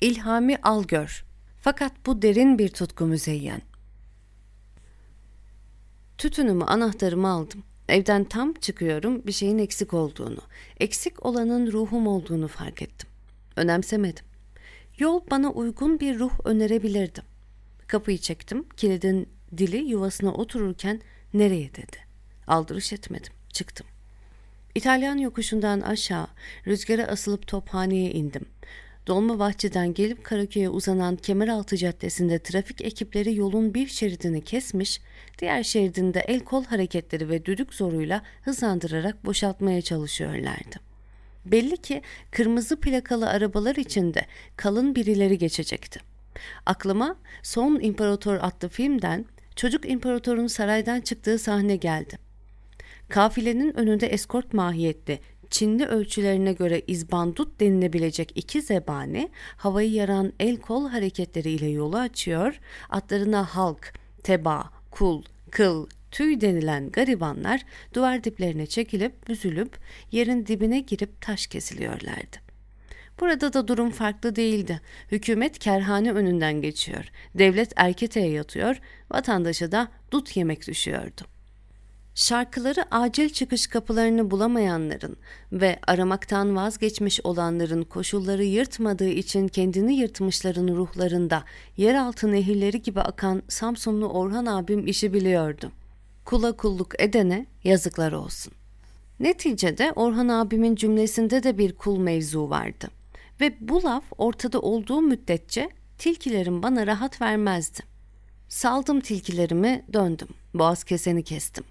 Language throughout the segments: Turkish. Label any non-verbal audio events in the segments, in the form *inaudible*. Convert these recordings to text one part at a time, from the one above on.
İlhami Algör. Fakat bu derin bir tutku müzeyyen. Tütünümü, anahtarımı aldım. Evden tam çıkıyorum bir şeyin eksik olduğunu, eksik olanın ruhum olduğunu fark ettim. Önemsemedim. Yol bana uygun bir ruh önerebilirdi. Kapıyı çektim, kilidin dili yuvasına otururken nereye dedi. Aldırış etmedim, çıktım. İtalyan yokuşundan aşağı rüzgara asılıp tophaneye indim. Dolmabahçe'den gelip Karaköy'e uzanan Kemeraltı Caddesi'nde trafik ekipleri yolun bir şeridini kesmiş, diğer şeridinde el kol hareketleri ve düdük zoruyla hızlandırarak boşaltmaya çalışıyorlardı. Belli ki kırmızı plakalı arabalar içinde kalın birileri geçecekti. Aklıma Son İmparator adlı filmden Çocuk İmparator'un saraydan çıktığı sahne geldi. Kafilenin önünde eskort mahiyetli Çinli ölçülerine göre izbandut denilebilecek iki zebani havayı yaran el kol hareketleriyle yolu açıyor, atlarına halk, teba, kul, kıl, tüy denilen garibanlar duvar diplerine çekilip büzülüp yerin dibine girip taş kesiliyorlardı. Burada da durum farklı değildi. Hükümet kerhane önünden geçiyor. Devlet erketeye yatıyor, vatandaşa da dut yemek düşüyordu. Şarkıları acil çıkış kapılarını bulamayanların ve aramaktan vazgeçmiş olanların koşulları yırtmadığı için kendini yırtmışların ruhlarında yeraltı nehirleri gibi akan Samsunlu Orhan abim işi biliyordu. Kula kulluk edene yazıklar olsun. Neticede Orhan abimin cümlesinde de bir kul mevzu vardı. Ve bu laf ortada olduğu müddetçe tilkilerim bana rahat vermezdi. Saldım tilkilerimi döndüm. Boğaz keseni kestim.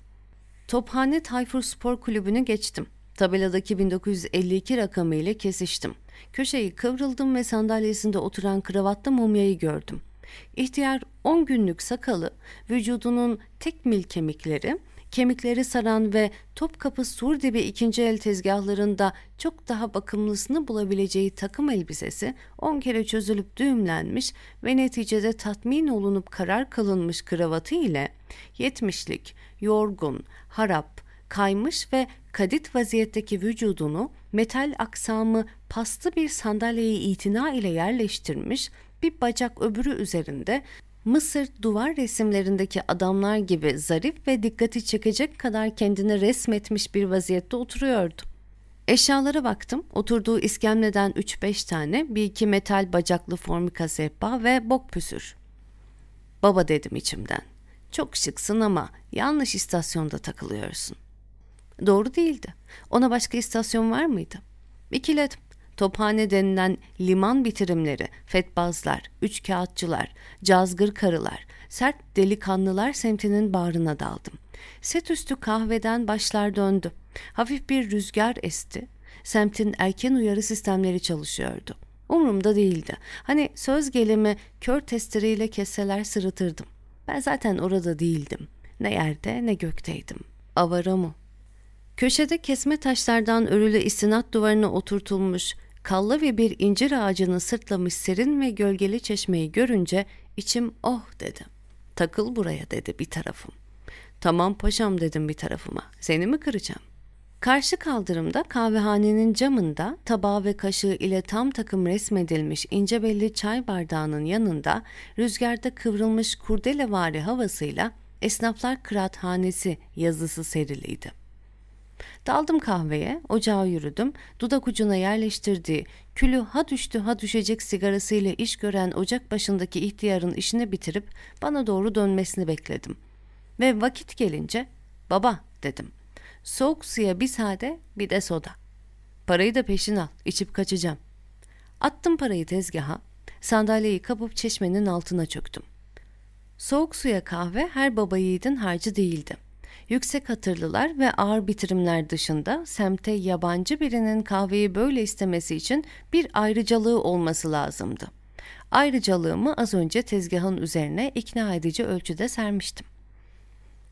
Tophane Tayfur Spor Kulübü'nü geçtim. Tabeladaki 1952 rakamı ile kesiştim. Köşeyi kıvrıldım ve sandalyesinde oturan kravatlı mumyayı gördüm. İhtiyar 10 günlük sakalı, vücudunun tek mil kemikleri, kemikleri saran ve Topkapı Surdibi ikinci el tezgahlarında çok daha bakımlısını bulabileceği takım elbisesi on kere çözülüp düğümlenmiş ve neticede tatmin olunup karar kılınmış kravatı ile yetmişlik, yorgun, harap, kaymış ve kadit vaziyetteki vücudunu metal aksamı pastı bir sandalyeye itina ile yerleştirmiş, bir bacak öbürü üzerinde Mısır duvar resimlerindeki adamlar gibi zarif ve dikkati çekecek kadar kendini resmetmiş bir vaziyette oturuyordu. Eşyalara baktım. Oturduğu iskemleden 3-5 tane, bir iki metal bacaklı formika sehpa ve bok püsür. Baba dedim içimden. Çok şıksın ama yanlış istasyonda takılıyorsun. Doğru değildi. Ona başka istasyon var mıydı? İkiledim. Tophane denilen liman bitirimleri, fetbazlar, üç kağıtçılar, cazgır karılar, sert delikanlılar semtinin bağrına daldım. Set üstü kahveden başlar döndü. Hafif bir rüzgar esti. Semtin erken uyarı sistemleri çalışıyordu. Umurumda değildi. Hani söz gelimi kör testereyle kesseler sırıtırdım. Ben zaten orada değildim. Ne yerde ne gökteydim. Avara mı? Köşede kesme taşlardan örülü istinat duvarına oturtulmuş, kallı ve bir incir ağacını sırtlamış serin ve gölgeli çeşmeyi görünce içim oh dedi. Takıl buraya dedi bir tarafım. Tamam paşam dedim bir tarafıma. Seni mi kıracağım? Karşı kaldırımda kahvehanenin camında tabağı ve kaşığı ile tam takım resmedilmiş ince belli çay bardağının yanında rüzgarda kıvrılmış kurdelevari havasıyla esnaflar kıraathanesi yazısı seriliydi. Daldım kahveye, ocağa yürüdüm, dudak ucuna yerleştirdiği, külü ha düştü ha düşecek sigarasıyla iş gören ocak başındaki ihtiyarın işini bitirip bana doğru dönmesini bekledim. Ve vakit gelince, baba dedim. Soğuk suya bir sade bir de soda. Parayı da peşin al, içip kaçacağım. Attım parayı tezgaha, sandalyeyi kapıp çeşmenin altına çöktüm. Soğuk suya kahve her baba yiğidin harcı değildi. Yüksek hatırlılar ve ağır bitirimler dışında semte yabancı birinin kahveyi böyle istemesi için bir ayrıcalığı olması lazımdı. Ayrıcalığımı az önce tezgahın üzerine ikna edici ölçüde sermiştim.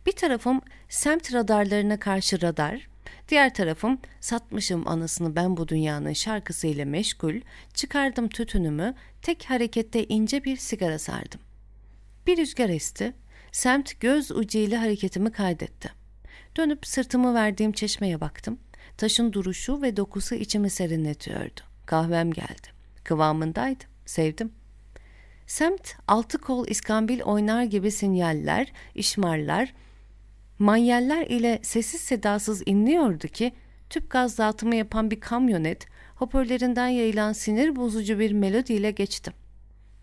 Bir tarafım semt radarlarına karşı radar, diğer tarafım satmışım anasını ben bu dünyanın şarkısıyla meşgul, çıkardım tütünümü, tek harekette ince bir sigara sardım. Bir rüzgar esti, semt göz ucuyla hareketimi kaydetti. Dönüp sırtımı verdiğim çeşmeye baktım. Taşın duruşu ve dokusu içimi serinletiyordu. Kahvem geldi. Kıvamındaydı. Sevdim. Semt altı kol iskambil oynar gibi sinyaller, işmarlar, manyeller ile sessiz sedasız inliyordu ki tüp gaz dağıtımı yapan bir kamyonet hoparlörlerinden yayılan sinir bozucu bir melodiyle geçti.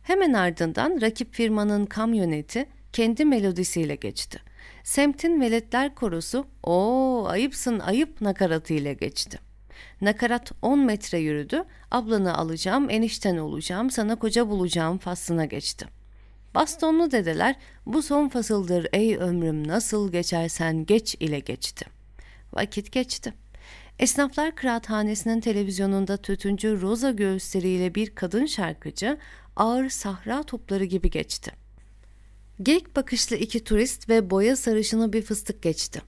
Hemen ardından rakip firmanın kamyoneti kendi melodisiyle geçti. Semtin veletler korusu o ayıpsın ayıp nakaratı ile geçti. Nakarat 10 metre yürüdü, ablanı alacağım, enişten olacağım, sana koca bulacağım faslına geçti. Bastonlu dedeler bu son fasıldır ey ömrüm nasıl geçersen geç ile geçti. Vakit geçti. Esnaflar Kıraathanesi'nin televizyonunda tütüncü roza göğüsleriyle bir kadın şarkıcı ağır sahra topları gibi geçti. Geyik bakışlı iki turist ve boya sarışını bir fıstık geçti.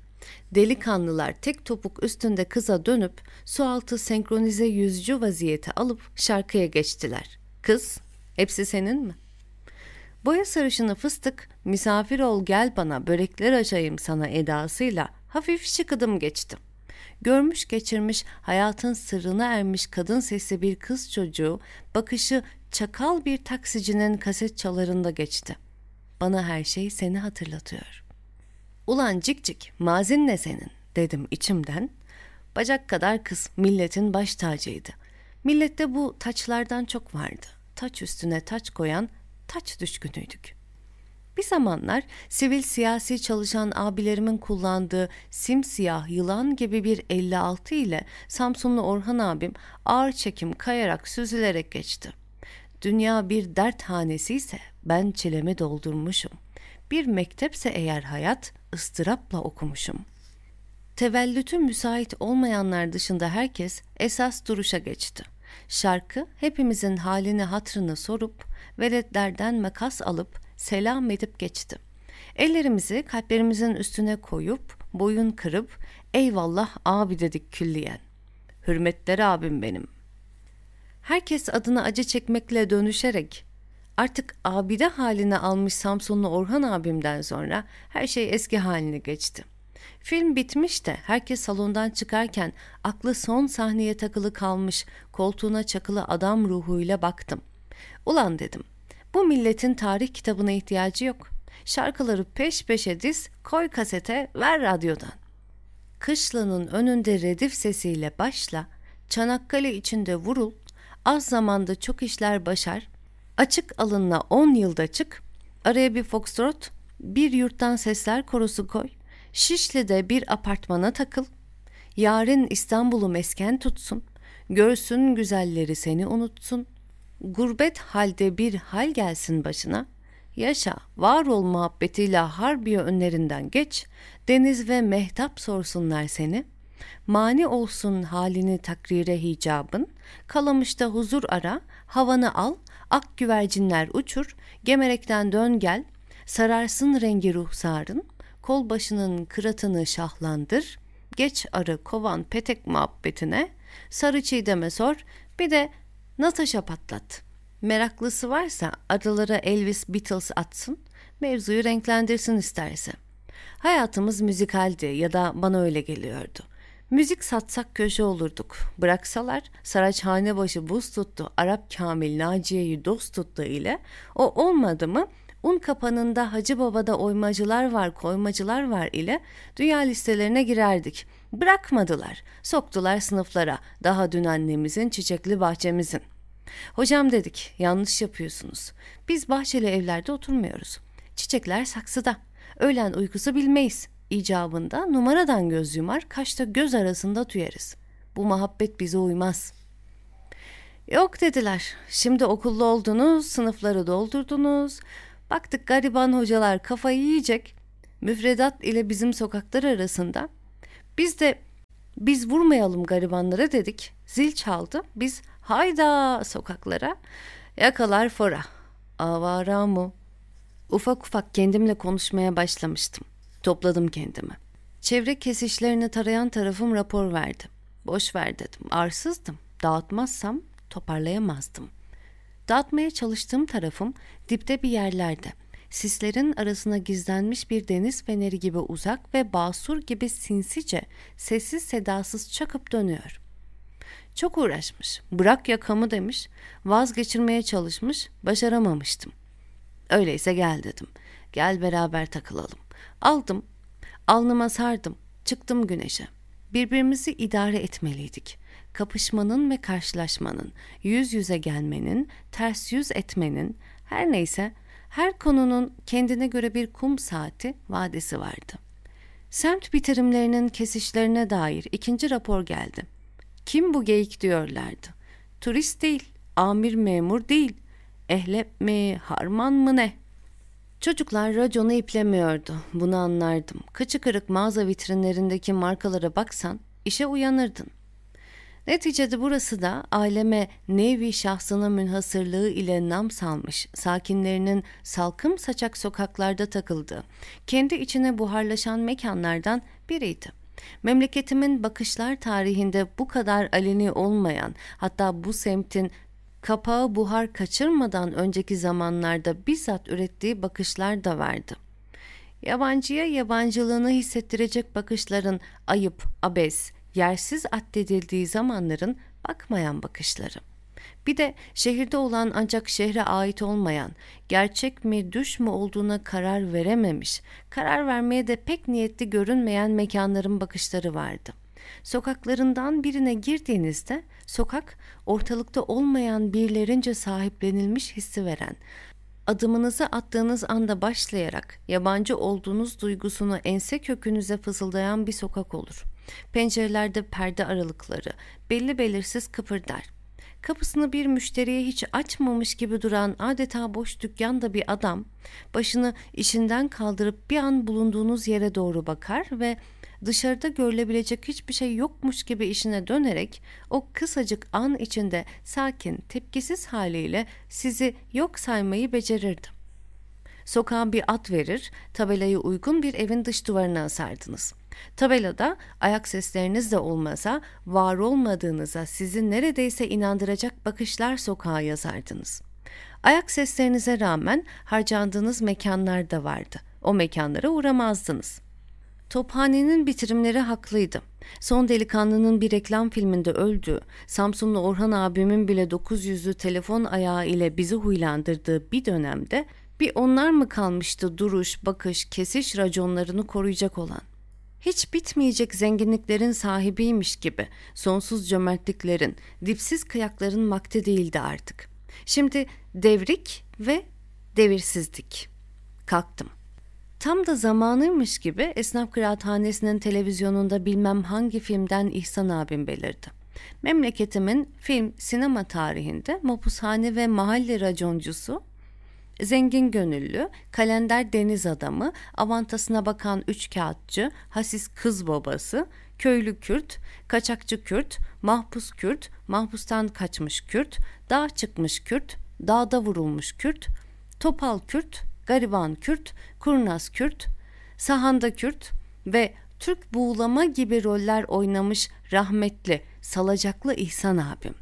Delikanlılar tek topuk üstünde kıza dönüp sualtı senkronize yüzücü vaziyete alıp şarkıya geçtiler. Kız, hepsi senin mi? Boya sarışını fıstık, misafir ol gel bana börekler açayım sana edasıyla hafif şıkıdım geçti. Görmüş geçirmiş hayatın sırrına ermiş kadın sesi bir kız çocuğu bakışı çakal bir taksicinin kaset çalarında geçti. Bana her şey seni hatırlatıyor. Ulan cik cik mazin ne senin dedim içimden. Bacak kadar kız milletin baş tacıydı. Millette bu taçlardan çok vardı. Taç üstüne taç koyan taç düşkünüydük. Bir zamanlar sivil siyasi çalışan abilerimin kullandığı simsiyah yılan gibi bir 56 ile Samsunlu Orhan abim ağır çekim kayarak süzülerek geçti. Dünya bir dert hanesi ise ben çilemi doldurmuşum. Bir mektepse eğer hayat ıstırapla okumuşum. Tevellütü müsait olmayanlar dışında herkes esas duruşa geçti. Şarkı hepimizin halini hatrını sorup veletlerden makas alıp selam edip geçti. Ellerimizi kalplerimizin üstüne koyup boyun kırıp eyvallah abi dedik külliyen. Hürmetler abim benim. Herkes adına acı çekmekle dönüşerek artık abide haline almış Samsunlu Orhan abimden sonra her şey eski haline geçti. Film bitmiş de herkes salondan çıkarken aklı son sahneye takılı kalmış koltuğuna çakılı adam ruhuyla baktım. Ulan dedim bu milletin tarih kitabına ihtiyacı yok. Şarkıları peş peşe diz, koy kasete, ver radyodan. Kışlanın önünde redif sesiyle başla, Çanakkale içinde vurul, az zamanda çok işler başar, açık alınla on yılda çık, araya bir foxtrot, bir yurttan sesler korusu koy, Şişli'de bir apartmana takıl, yarın İstanbul'u mesken tutsun, görsün güzelleri seni unutsun, gurbet halde bir hal gelsin başına, yaşa, var ol muhabbetiyle harbiye önlerinden geç, deniz ve mehtap sorsunlar seni, mani olsun halini takrire hicabın, kalamışta huzur ara, havanı al, ak güvercinler uçur, gemerekten dön gel, sararsın rengi ruhsarın, kol başının kıratını şahlandır, geç arı kovan petek muhabbetine, sarı çiğdeme sor, bir de Natasha patlat. Meraklısı varsa adalara Elvis Beatles atsın, mevzuyu renklendirsin isterse. Hayatımız müzikaldi ya da bana öyle geliyordu. Müzik satsak köşe olurduk. Bıraksalar Saraçhane başı buz tuttu, Arap Kamil Naciye'yi dost tuttu ile o olmadı mı un kapanında Hacı Baba'da oymacılar var, koymacılar var ile dünya listelerine girerdik. Bırakmadılar, soktular sınıflara, daha dün annemizin çiçekli bahçemizin. Hocam dedik, yanlış yapıyorsunuz. Biz bahçeli evlerde oturmuyoruz. Çiçekler saksıda. Öğlen uykusu bilmeyiz. İcabında numaradan göz yumar, kaşta göz arasında tüyeriz. Bu muhabbet bize uymaz. Yok dediler. Şimdi okullu oldunuz, sınıfları doldurdunuz. Baktık gariban hocalar kafayı yiyecek. Müfredat ile bizim sokaklar arasında. Biz de biz vurmayalım garibanlara dedik. Zil çaldı. Biz hayda sokaklara. Yakalar fora. Avara mı? Ufak ufak kendimle konuşmaya başlamıştım. Topladım kendimi. Çevre kesişlerini tarayan tarafım rapor verdi. Boş ver dedim. Arsızdım. Dağıtmazsam toparlayamazdım. Dağıtmaya çalıştığım tarafım dipte bir yerlerde. Sislerin arasına gizlenmiş bir deniz feneri gibi uzak ve basur gibi sinsice, sessiz sedasız çakıp dönüyor. Çok uğraşmış. Bırak yakamı demiş. Vazgeçirmeye çalışmış. Başaramamıştım. Öyleyse gel dedim. Gel beraber takılalım. Aldım. Alnıma sardım. Çıktım güneşe. Birbirimizi idare etmeliydik. Kapışmanın ve karşılaşmanın, yüz yüze gelmenin, ters yüz etmenin, her neyse her konunun kendine göre bir kum saati vadesi vardı. Semt bitirimlerinin kesişlerine dair ikinci rapor geldi. Kim bu geyik diyorlardı. Turist değil, amir memur değil, ehlep mi, harman mı ne? Çocuklar raconu iplemiyordu. Bunu anlardım. Kıçı kırık mağaza vitrinlerindeki markalara baksan işe uyanırdın. Neticede burası da aileme nevi şahsına münhasırlığı ile nam salmış, sakinlerinin salkım saçak sokaklarda takıldığı, kendi içine buharlaşan mekanlardan biriydi. Memleketimin bakışlar tarihinde bu kadar aleni olmayan, hatta bu semtin kapağı buhar kaçırmadan önceki zamanlarda bizzat ürettiği bakışlar da vardı. Yabancıya yabancılığını hissettirecek bakışların ayıp, abes, yersiz addedildiği zamanların bakmayan bakışları. Bir de şehirde olan ancak şehre ait olmayan, gerçek mi düş mü olduğuna karar verememiş, karar vermeye de pek niyetli görünmeyen mekanların bakışları vardı. Sokaklarından birine girdiğinizde sokak ortalıkta olmayan birilerince sahiplenilmiş hissi veren, adımınızı attığınız anda başlayarak yabancı olduğunuz duygusunu ense kökünüze fısıldayan bir sokak olur. Pencerelerde perde aralıkları belli belirsiz kıpırdar. Kapısını bir müşteriye hiç açmamış gibi duran adeta boş dükkanda bir adam başını işinden kaldırıp bir an bulunduğunuz yere doğru bakar ve dışarıda görülebilecek hiçbir şey yokmuş gibi işine dönerek o kısacık an içinde sakin, tepkisiz haliyle sizi yok saymayı becerirdi. Sokağa bir at verir, tabelayı uygun bir evin dış duvarına asardınız. Tabelada ayak sesleriniz de olmasa var olmadığınıza sizi neredeyse inandıracak bakışlar sokağa yazardınız. Ayak seslerinize rağmen harcandığınız mekanlar da vardı. O mekanlara uğramazdınız. Tophanenin bitirimleri haklıydı. Son delikanlının bir reklam filminde öldüğü, Samsunlu Orhan abimin bile 900'lü telefon ayağı ile bizi huylandırdığı bir dönemde bir onlar mı kalmıştı duruş, bakış, kesiş raconlarını koruyacak olan? Hiç bitmeyecek zenginliklerin sahibiymiş gibi sonsuz cömertliklerin, dipsiz kıyakların vakti değildi artık. Şimdi devrik ve devirsizdik. Kalktım. Tam da zamanıymış gibi esnaf kıraathanesinin televizyonunda bilmem hangi filmden İhsan abim belirdi. Memleketimin film, sinema tarihinde mapushane ve mahalle raconcusu Zengin gönüllü, kalender deniz adamı, avantasına bakan üç kağıtçı, hasis kız babası, köylü Kürt, kaçakçı Kürt, mahpus Kürt, mahpustan kaçmış Kürt, dağ çıkmış Kürt, dağda vurulmuş Kürt, topal Kürt, gariban Kürt, kurnaz Kürt, sahanda Kürt ve Türk buğulama gibi roller oynamış rahmetli, salacaklı İhsan abim.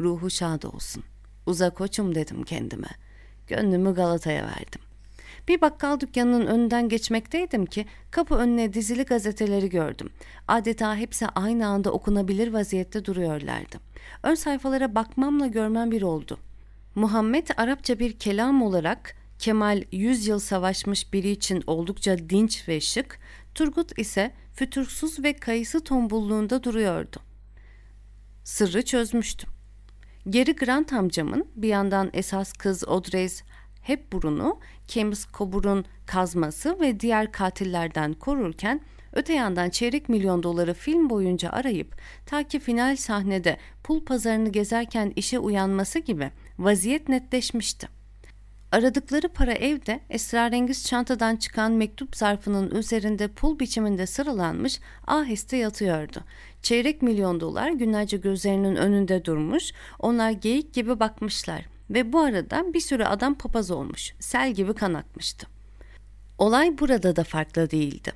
Ruhu şad olsun. Uzak koçum dedim kendime.'' Gönlümü Galata'ya verdim. Bir bakkal dükkanının önünden geçmekteydim ki kapı önüne dizili gazeteleri gördüm. Adeta hepsi aynı anda okunabilir vaziyette duruyorlardı. Ön sayfalara bakmamla görmem bir oldu. Muhammed Arapça bir kelam olarak Kemal 100 yıl savaşmış biri için oldukça dinç ve şık, Turgut ise fütursuz ve kayısı tombulluğunda duruyordu. Sırrı çözmüştüm. Geri Grant amcamın bir yandan esas kız Audrey Hepburn'u James Coburn kazması ve diğer katillerden korurken öte yandan çeyrek milyon doları film boyunca arayıp ta ki final sahnede pul pazarını gezerken işe uyanması gibi vaziyet netleşmişti. Aradıkları para evde esrarengiz çantadan çıkan mektup zarfının üzerinde pul biçiminde sıralanmış aheste yatıyordu. Çeyrek milyon dolar günlerce gözlerinin önünde durmuş, onlar geyik gibi bakmışlar ve bu arada bir sürü adam papaz olmuş, sel gibi kan akmıştı. Olay burada da farklı değildi.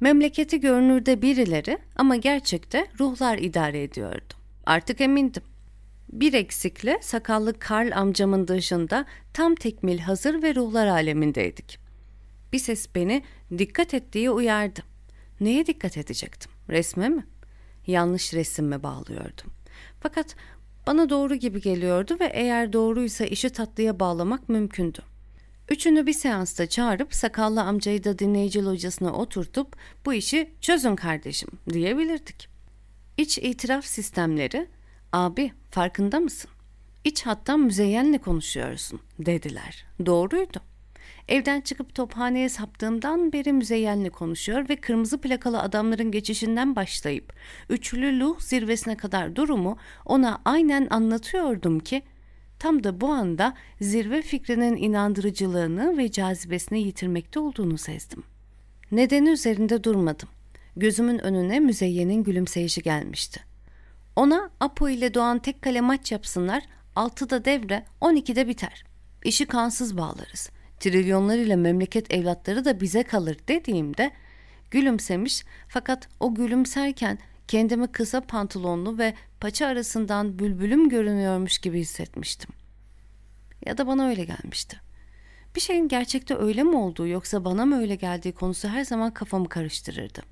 Memleketi görünürde birileri ama gerçekte ruhlar idare ediyordu. Artık emindim. Bir eksikle sakallı Karl amcamın dışında tam tekmil hazır ve ruhlar alemindeydik. Bir ses beni dikkat ettiği uyardı. Neye dikkat edecektim? Resme mi? Yanlış resime bağlıyordum. Fakat bana doğru gibi geliyordu ve eğer doğruysa işi tatlıya bağlamak mümkündü. Üçünü bir seansta çağırıp sakallı amcayı da dinleyici locasına oturtup bu işi çözün kardeşim diyebilirdik. İç itiraf sistemleri, abi farkında mısın? İç hattan müzeyyenle konuşuyorsun dediler. Doğruydu. Evden çıkıp tophaneye saptığımdan beri müzeyyenle konuşuyor ve kırmızı plakalı adamların geçişinden başlayıp üçlü luh zirvesine kadar durumu ona aynen anlatıyordum ki tam da bu anda zirve fikrinin inandırıcılığını ve cazibesini yitirmekte olduğunu sezdim. Nedeni üzerinde durmadım. Gözümün önüne müzeyyenin gülümseyişi gelmişti. Ona Apo ile Doğan tek kale maç yapsınlar, 6'da devre, 12'de biter. İşi kansız bağlarız. Trilyonlar ile memleket evlatları da bize kalır dediğimde gülümsemiş fakat o gülümserken kendimi kısa pantolonlu ve paça arasından bülbülüm görünüyormuş gibi hissetmiştim. Ya da bana öyle gelmişti. Bir şeyin gerçekte öyle mi olduğu yoksa bana mı öyle geldiği konusu her zaman kafamı karıştırırdı.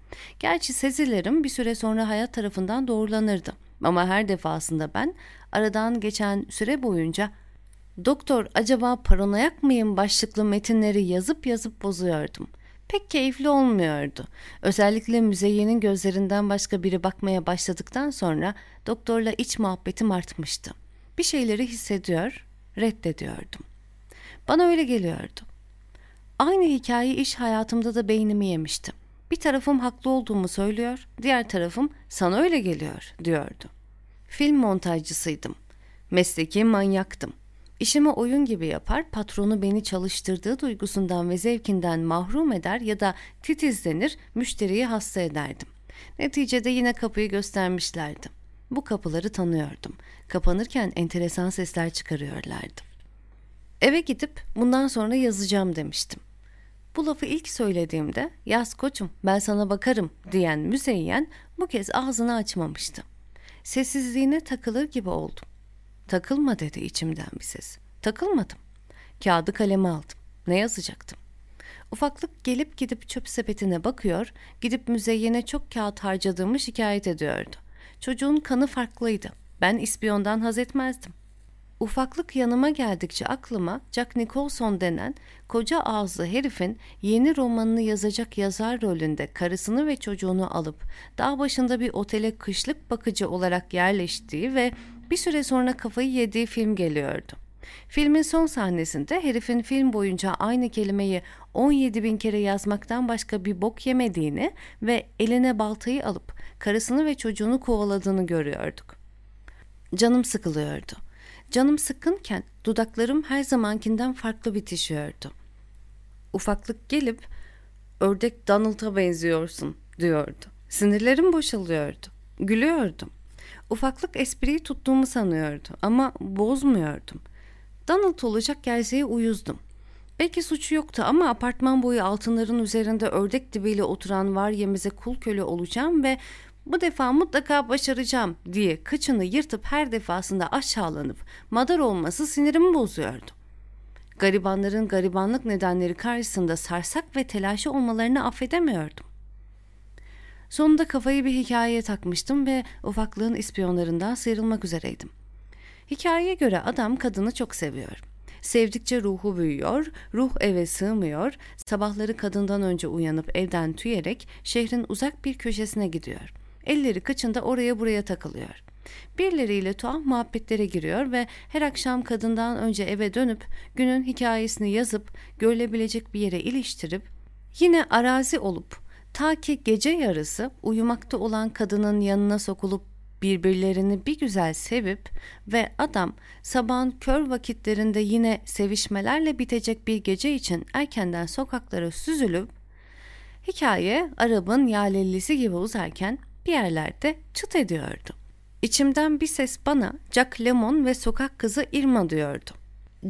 Gerçi sezilerim bir süre sonra hayat tarafından doğrulanırdı. Ama her defasında ben aradan geçen süre boyunca Doktor acaba paranoyak mıyım başlıklı metinleri yazıp yazıp bozuyordum. Pek keyifli olmuyordu. Özellikle müzeyyenin gözlerinden başka biri bakmaya başladıktan sonra doktorla iç muhabbetim artmıştı. Bir şeyleri hissediyor, reddediyordum. Bana öyle geliyordu. Aynı hikaye iş hayatımda da beynimi yemişti. Bir tarafım haklı olduğumu söylüyor, diğer tarafım sana öyle geliyor diyordu. Film montajcısıydım. Mesleki manyaktım. İşimi oyun gibi yapar, patronu beni çalıştırdığı duygusundan ve zevkinden mahrum eder ya da titizlenir, müşteriyi hasta ederdim. Neticede yine kapıyı göstermişlerdi. Bu kapıları tanıyordum. Kapanırken enteresan sesler çıkarıyorlardı. Eve gidip bundan sonra yazacağım demiştim. Bu lafı ilk söylediğimde yaz koçum ben sana bakarım diyen müzeyyen bu kez ağzını açmamıştı. Sessizliğine takılır gibi oldum. Takılma dedi içimden bir ses. Takılmadım. Kağıdı kaleme aldım. Ne yazacaktım? Ufaklık gelip gidip çöp sepetine bakıyor, gidip müzeyyene çok kağıt harcadığımı şikayet ediyordu. Çocuğun kanı farklıydı. Ben ispiyondan haz etmezdim. Ufaklık yanıma geldikçe aklıma Jack Nicholson denen koca ağızlı herifin yeni romanını yazacak yazar rolünde karısını ve çocuğunu alıp dağ başında bir otele kışlık bakıcı olarak yerleştiği ve bir süre sonra kafayı yediği film geliyordu. Filmin son sahnesinde herifin film boyunca aynı kelimeyi 17 bin kere yazmaktan başka bir bok yemediğini ve eline baltayı alıp karısını ve çocuğunu kovaladığını görüyorduk. Canım sıkılıyordu. Canım sıkkınken dudaklarım her zamankinden farklı bitişiyordu. Ufaklık gelip ördek Donald'a benziyorsun diyordu. Sinirlerim boşalıyordu. Gülüyordum. Ufaklık espriyi tuttuğumu sanıyordu ama bozmuyordum. Donald olacak gerçeğe uyuzdum. Belki suçu yoktu ama apartman boyu altınların üzerinde ördek dibiyle oturan var yemize kul köle olacağım ve bu defa mutlaka başaracağım diye kıçını yırtıp her defasında aşağılanıp madar olması sinirimi bozuyordu. Garibanların garibanlık nedenleri karşısında sarsak ve telaşı olmalarını affedemiyordum. Sonunda kafayı bir hikayeye takmıştım ve ufaklığın ispiyonlarından sıyrılmak üzereydim. Hikayeye göre adam kadını çok seviyor. Sevdikçe ruhu büyüyor, ruh eve sığmıyor, sabahları kadından önce uyanıp evden tüyerek şehrin uzak bir köşesine gidiyor. Elleri kıçında oraya buraya takılıyor. Birileriyle tuhaf muhabbetlere giriyor ve her akşam kadından önce eve dönüp günün hikayesini yazıp görülebilecek bir yere iliştirip yine arazi olup ta ki gece yarısı uyumakta olan kadının yanına sokulup birbirlerini bir güzel sevip ve adam sabahın kör vakitlerinde yine sevişmelerle bitecek bir gece için erkenden sokaklara süzülüp hikaye Arap'ın yalellisi gibi uzarken bir yerlerde çıt ediyordu. İçimden bir ses bana Jack Lemon ve sokak kızı Irma diyordu.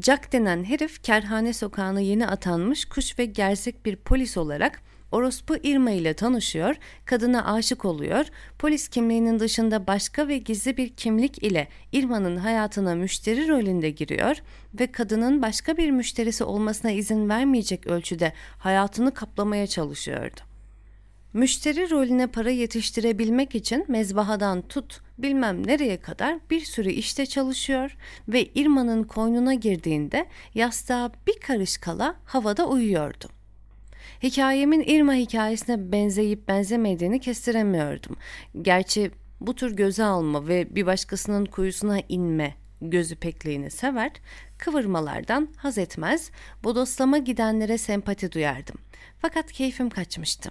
Jack denen herif kerhane sokağına yeni atanmış kuş ve gerzek bir polis olarak Orospu Irma ile tanışıyor, kadına aşık oluyor, polis kimliğinin dışında başka ve gizli bir kimlik ile Irma'nın hayatına müşteri rolünde giriyor ve kadının başka bir müşterisi olmasına izin vermeyecek ölçüde hayatını kaplamaya çalışıyordu. Müşteri rolüne para yetiştirebilmek için mezbahadan tut bilmem nereye kadar bir sürü işte çalışıyor ve İrma'nın koynuna girdiğinde yastığa bir karış kala havada uyuyordu. Hikayemin İrma hikayesine benzeyip benzemediğini kestiremiyordum. Gerçi bu tür göze alma ve bir başkasının kuyusuna inme gözü pekliğini sever, kıvırmalardan haz etmez, bodoslama gidenlere sempati duyardım. Fakat keyfim kaçmıştı.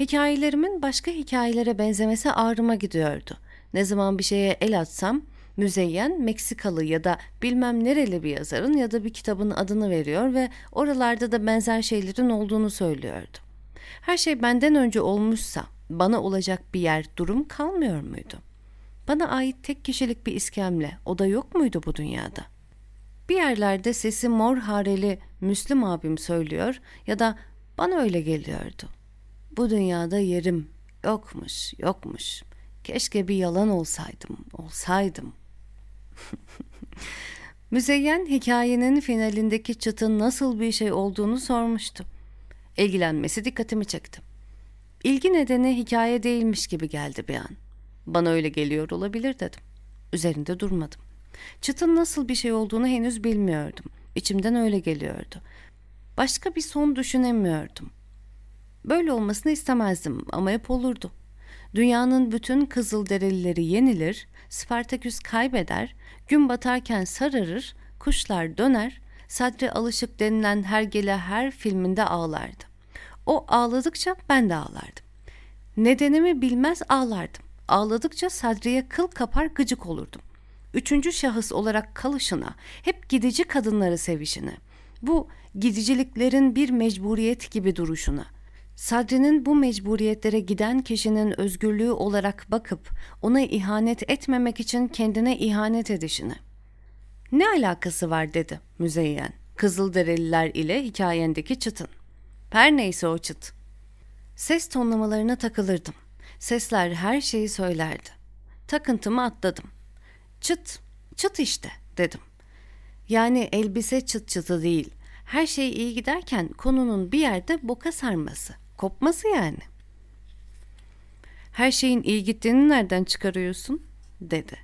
Hikayelerimin başka hikayelere benzemesi ağrıma gidiyordu. Ne zaman bir şeye el atsam müzeyyen Meksikalı ya da bilmem nereli bir yazarın ya da bir kitabın adını veriyor ve oralarda da benzer şeylerin olduğunu söylüyordu. Her şey benden önce olmuşsa bana olacak bir yer durum kalmıyor muydu? Bana ait tek kişilik bir iskemle o da yok muydu bu dünyada? Bir yerlerde sesi mor hareli Müslüm abim söylüyor ya da bana öyle geliyordu. Bu dünyada yerim yokmuş, yokmuş. Keşke bir yalan olsaydım, olsaydım. *laughs* Müzeyyen hikayenin finalindeki çıtın nasıl bir şey olduğunu sormuştu. İlgilenmesi dikkatimi çekti. İlgi nedeni hikaye değilmiş gibi geldi bir an. Bana öyle geliyor olabilir dedim. Üzerinde durmadım. Çıtın nasıl bir şey olduğunu henüz bilmiyordum. İçimden öyle geliyordu. Başka bir son düşünemiyordum. Böyle olmasını istemezdim ama hep olurdu. Dünyanın bütün Kızılderilileri yenilir, Spartaküs kaybeder, gün batarken sararır, kuşlar döner, Sadri Alışık denilen Hergele her filminde ağlardı. O ağladıkça ben de ağlardım. Nedenimi bilmez ağlardım. Ağladıkça Sadri'ye kıl kapar gıcık olurdum. Üçüncü şahıs olarak kalışına, hep gidici kadınları sevişine, bu gidiciliklerin bir mecburiyet gibi duruşuna, Sadri'nin bu mecburiyetlere giden kişinin özgürlüğü olarak bakıp ona ihanet etmemek için kendine ihanet edişini. Ne alakası var dedi Müzeyyen, Kızılderililer ile hikayendeki çıtın. Her neyse o çıt. Ses tonlamalarına takılırdım. Sesler her şeyi söylerdi. Takıntımı atladım. Çıt, çıt işte dedim. Yani elbise çıt çıtı değil. Her şey iyi giderken konunun bir yerde boka sarması, kopması yani. Her şeyin iyi gittiğini nereden çıkarıyorsun? dedi.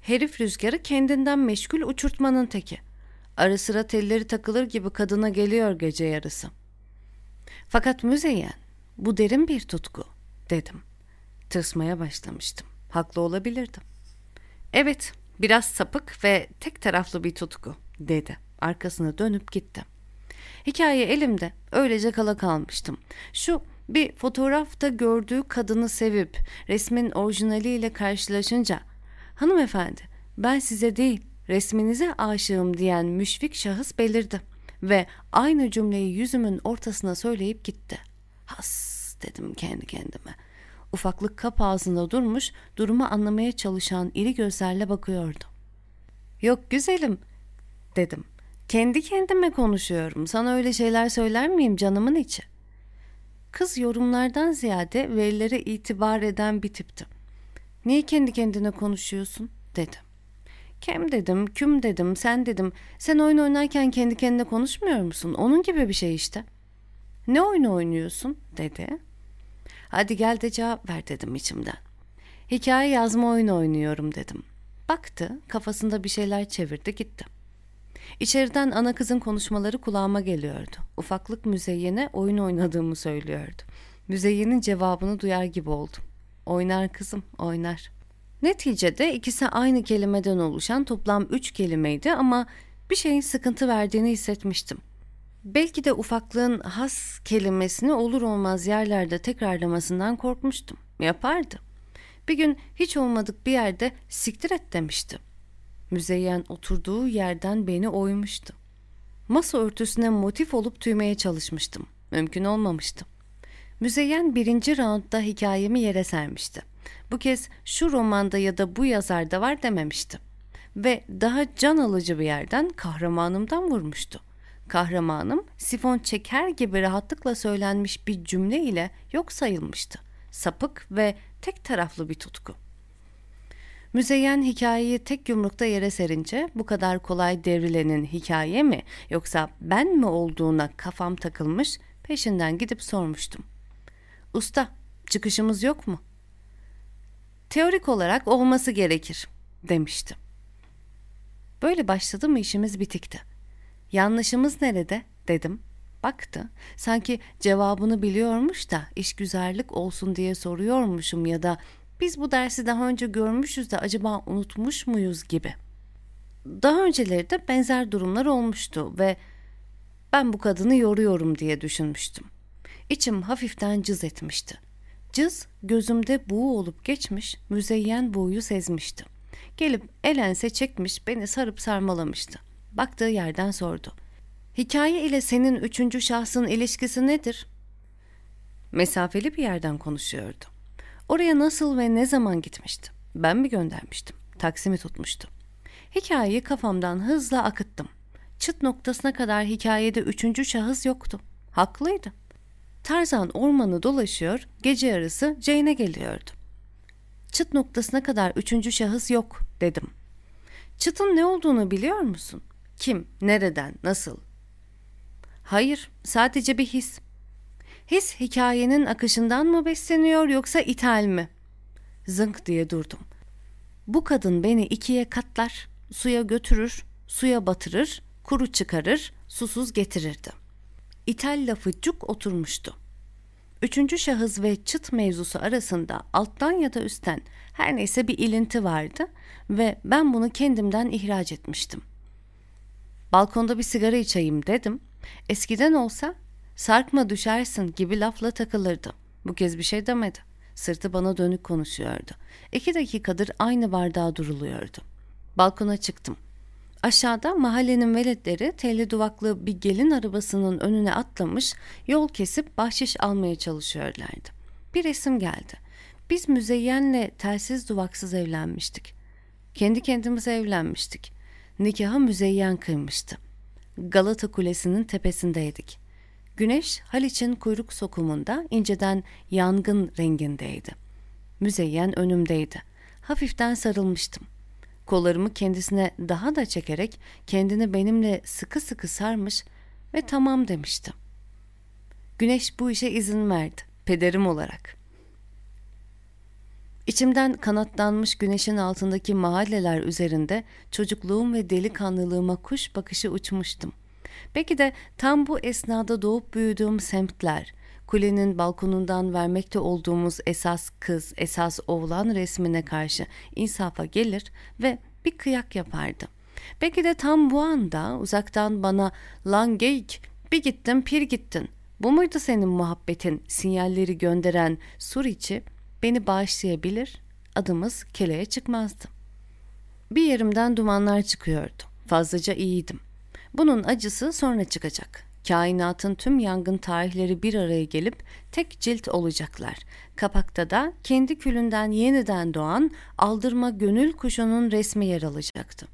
Herif rüzgarı kendinden meşgul uçurtmanın teki. Ara sıra telleri takılır gibi kadına geliyor gece yarısı. Fakat müzeyyen bu derin bir tutku dedim. Tırsmaya başlamıştım. Haklı olabilirdim. Evet, biraz sapık ve tek taraflı bir tutku dedi. Arkasına dönüp gitti. Hikaye elimde. Öylece kala kalmıştım. Şu bir fotoğrafta gördüğü kadını sevip resmin orijinaliyle karşılaşınca hanımefendi ben size değil resminize aşığım diyen müşfik şahıs belirdi ve aynı cümleyi yüzümün ortasına söyleyip gitti. Has dedim kendi kendime. Ufaklık kap ağzında durmuş, durumu anlamaya çalışan iri gözlerle bakıyordu. Yok güzelim, dedim. Kendi kendime konuşuyorum. Sana öyle şeyler söyler miyim canımın içi? Kız yorumlardan ziyade verilere itibar eden bir tipti. Niye kendi kendine konuşuyorsun? dedi. Kem dedim, küm dedim, sen dedim. Sen oyun oynarken kendi kendine konuşmuyor musun? Onun gibi bir şey işte. Ne oyunu oynuyorsun? dedi. Hadi gel de cevap ver dedim içimden. Hikaye yazma oyunu oynuyorum dedim. Baktı, kafasında bir şeyler çevirdi gitti. İçeriden ana kızın konuşmaları kulağıma geliyordu. Ufaklık müzeyyene oyun oynadığımı söylüyordu. Müzeyyenin cevabını duyar gibi oldum. Oynar kızım, oynar. Neticede ikisi aynı kelimeden oluşan toplam üç kelimeydi ama bir şeyin sıkıntı verdiğini hissetmiştim. Belki de ufaklığın has kelimesini olur olmaz yerlerde tekrarlamasından korkmuştum. Yapardı. Bir gün hiç olmadık bir yerde siktir et demişti. Müzeyyen oturduğu yerden beni oymuştu. Masa örtüsüne motif olup tüymeye çalışmıştım. Mümkün olmamıştı. Müzeyyen birinci roundda hikayemi yere sermişti. Bu kez şu romanda ya da bu yazarda var dememişti. Ve daha can alıcı bir yerden kahramanımdan vurmuştu. Kahramanım sifon çeker gibi rahatlıkla söylenmiş bir cümle ile yok sayılmıştı. Sapık ve tek taraflı bir tutku. Müzeyyen hikayeyi tek yumrukta yere serince bu kadar kolay devrilenin hikaye mi yoksa ben mi olduğuna kafam takılmış peşinden gidip sormuştum. Usta, çıkışımız yok mu? Teorik olarak olması gerekir, demişti. Böyle başladı mı işimiz bitikti. Yanlışımız nerede, dedim. Baktı, sanki cevabını biliyormuş da iş güzellik olsun diye soruyormuşum ya da biz bu dersi daha önce görmüşüz de acaba unutmuş muyuz gibi. Daha önceleri de benzer durumlar olmuştu ve ben bu kadını yoruyorum diye düşünmüştüm. İçim hafiften cız etmişti. Cız gözümde buğu olup geçmiş, müzeyyen buğuyu sezmişti. Gelip elense çekmiş, beni sarıp sarmalamıştı. Baktığı yerden sordu. Hikaye ile senin üçüncü şahsın ilişkisi nedir? Mesafeli bir yerden konuşuyordu. Oraya nasıl ve ne zaman gitmişti? Ben mi göndermiştim? Taksimi tutmuştu. Hikayeyi kafamdan hızla akıttım. Çıt noktasına kadar hikayede üçüncü şahıs yoktu. Haklıydı. Tarzan ormanı dolaşıyor, gece yarısı Jane'e geliyordu. Çıt noktasına kadar üçüncü şahıs yok dedim. Çıtın ne olduğunu biliyor musun? Kim, nereden, nasıl? Hayır, sadece bir his. His hikayenin akışından mı besleniyor yoksa ithal mi? Zınk diye durdum. Bu kadın beni ikiye katlar, suya götürür, suya batırır, kuru çıkarır, susuz getirirdi. İthal lafı cuk oturmuştu. Üçüncü şahıs ve çıt mevzusu arasında alttan ya da üstten her neyse bir ilinti vardı ve ben bunu kendimden ihraç etmiştim. Balkonda bir sigara içeyim dedim. Eskiden olsa sarkma düşersin gibi lafla takılırdı. Bu kez bir şey demedi. Sırtı bana dönük konuşuyordu. İki dakikadır aynı bardağa duruluyordu. Balkona çıktım. Aşağıda mahallenin veletleri telli duvaklı bir gelin arabasının önüne atlamış, yol kesip bahşiş almaya çalışıyorlardı. Bir resim geldi. Biz müzeyyenle telsiz duvaksız evlenmiştik. Kendi kendimize evlenmiştik. Nikahı müzeyyen kıymıştı. Galata Kulesi'nin tepesindeydik. Güneş Haliç'in kuyruk sokumunda inceden yangın rengindeydi. Müzeyyen önümdeydi. Hafiften sarılmıştım. Kollarımı kendisine daha da çekerek kendini benimle sıkı sıkı sarmış ve tamam demişti. Güneş bu işe izin verdi, pederim olarak. İçimden kanatlanmış güneşin altındaki mahalleler üzerinde çocukluğum ve delikanlılığıma kuş bakışı uçmuştum. Belki de tam bu esnada doğup büyüdüğüm semtler, kulenin balkonundan vermekte olduğumuz esas kız, esas oğlan resmine karşı insafa gelir ve bir kıyak yapardı. Belki de tam bu anda uzaktan bana lan geyik bir gittin pir gittin. Bu muydu senin muhabbetin sinyalleri gönderen Suriçi beni bağışlayabilir adımız keleye çıkmazdı. Bir yerimden dumanlar çıkıyordu. Fazlaca iyiydim. Bunun acısı sonra çıkacak. Kainatın tüm yangın tarihleri bir araya gelip tek cilt olacaklar. Kapakta da kendi külünden yeniden doğan aldırma gönül kuşunun resmi yer alacaktı.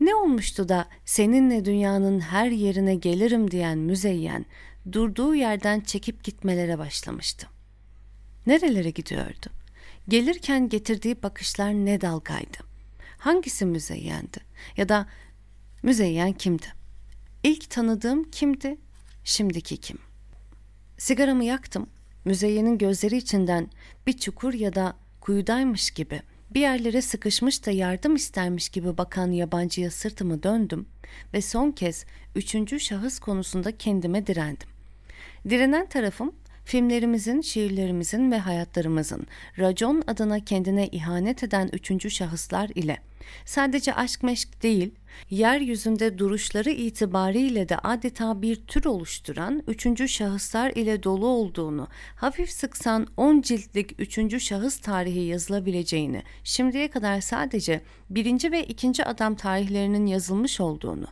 Ne olmuştu da seninle dünyanın her yerine gelirim diyen müzeyyen durduğu yerden çekip gitmelere başlamıştı. Nerelere gidiyordu? Gelirken getirdiği bakışlar ne dalgaydı? Hangisi müzeyyendi? Ya da müzeyyen kimdi? İlk tanıdığım kimdi? Şimdiki kim? Sigaramı yaktım. Müzeyyenin gözleri içinden bir çukur ya da kuyudaymış gibi bir yerlere sıkışmış da yardım istermiş gibi bakan yabancıya sırtımı döndüm ve son kez üçüncü şahıs konusunda kendime direndim. Direnen tarafım filmlerimizin, şiirlerimizin ve hayatlarımızın racon adına kendine ihanet eden üçüncü şahıslar ile sadece aşk meşk değil, yeryüzünde duruşları itibariyle de adeta bir tür oluşturan üçüncü şahıslar ile dolu olduğunu, hafif sıksan on ciltlik üçüncü şahıs tarihi yazılabileceğini, şimdiye kadar sadece birinci ve ikinci adam tarihlerinin yazılmış olduğunu,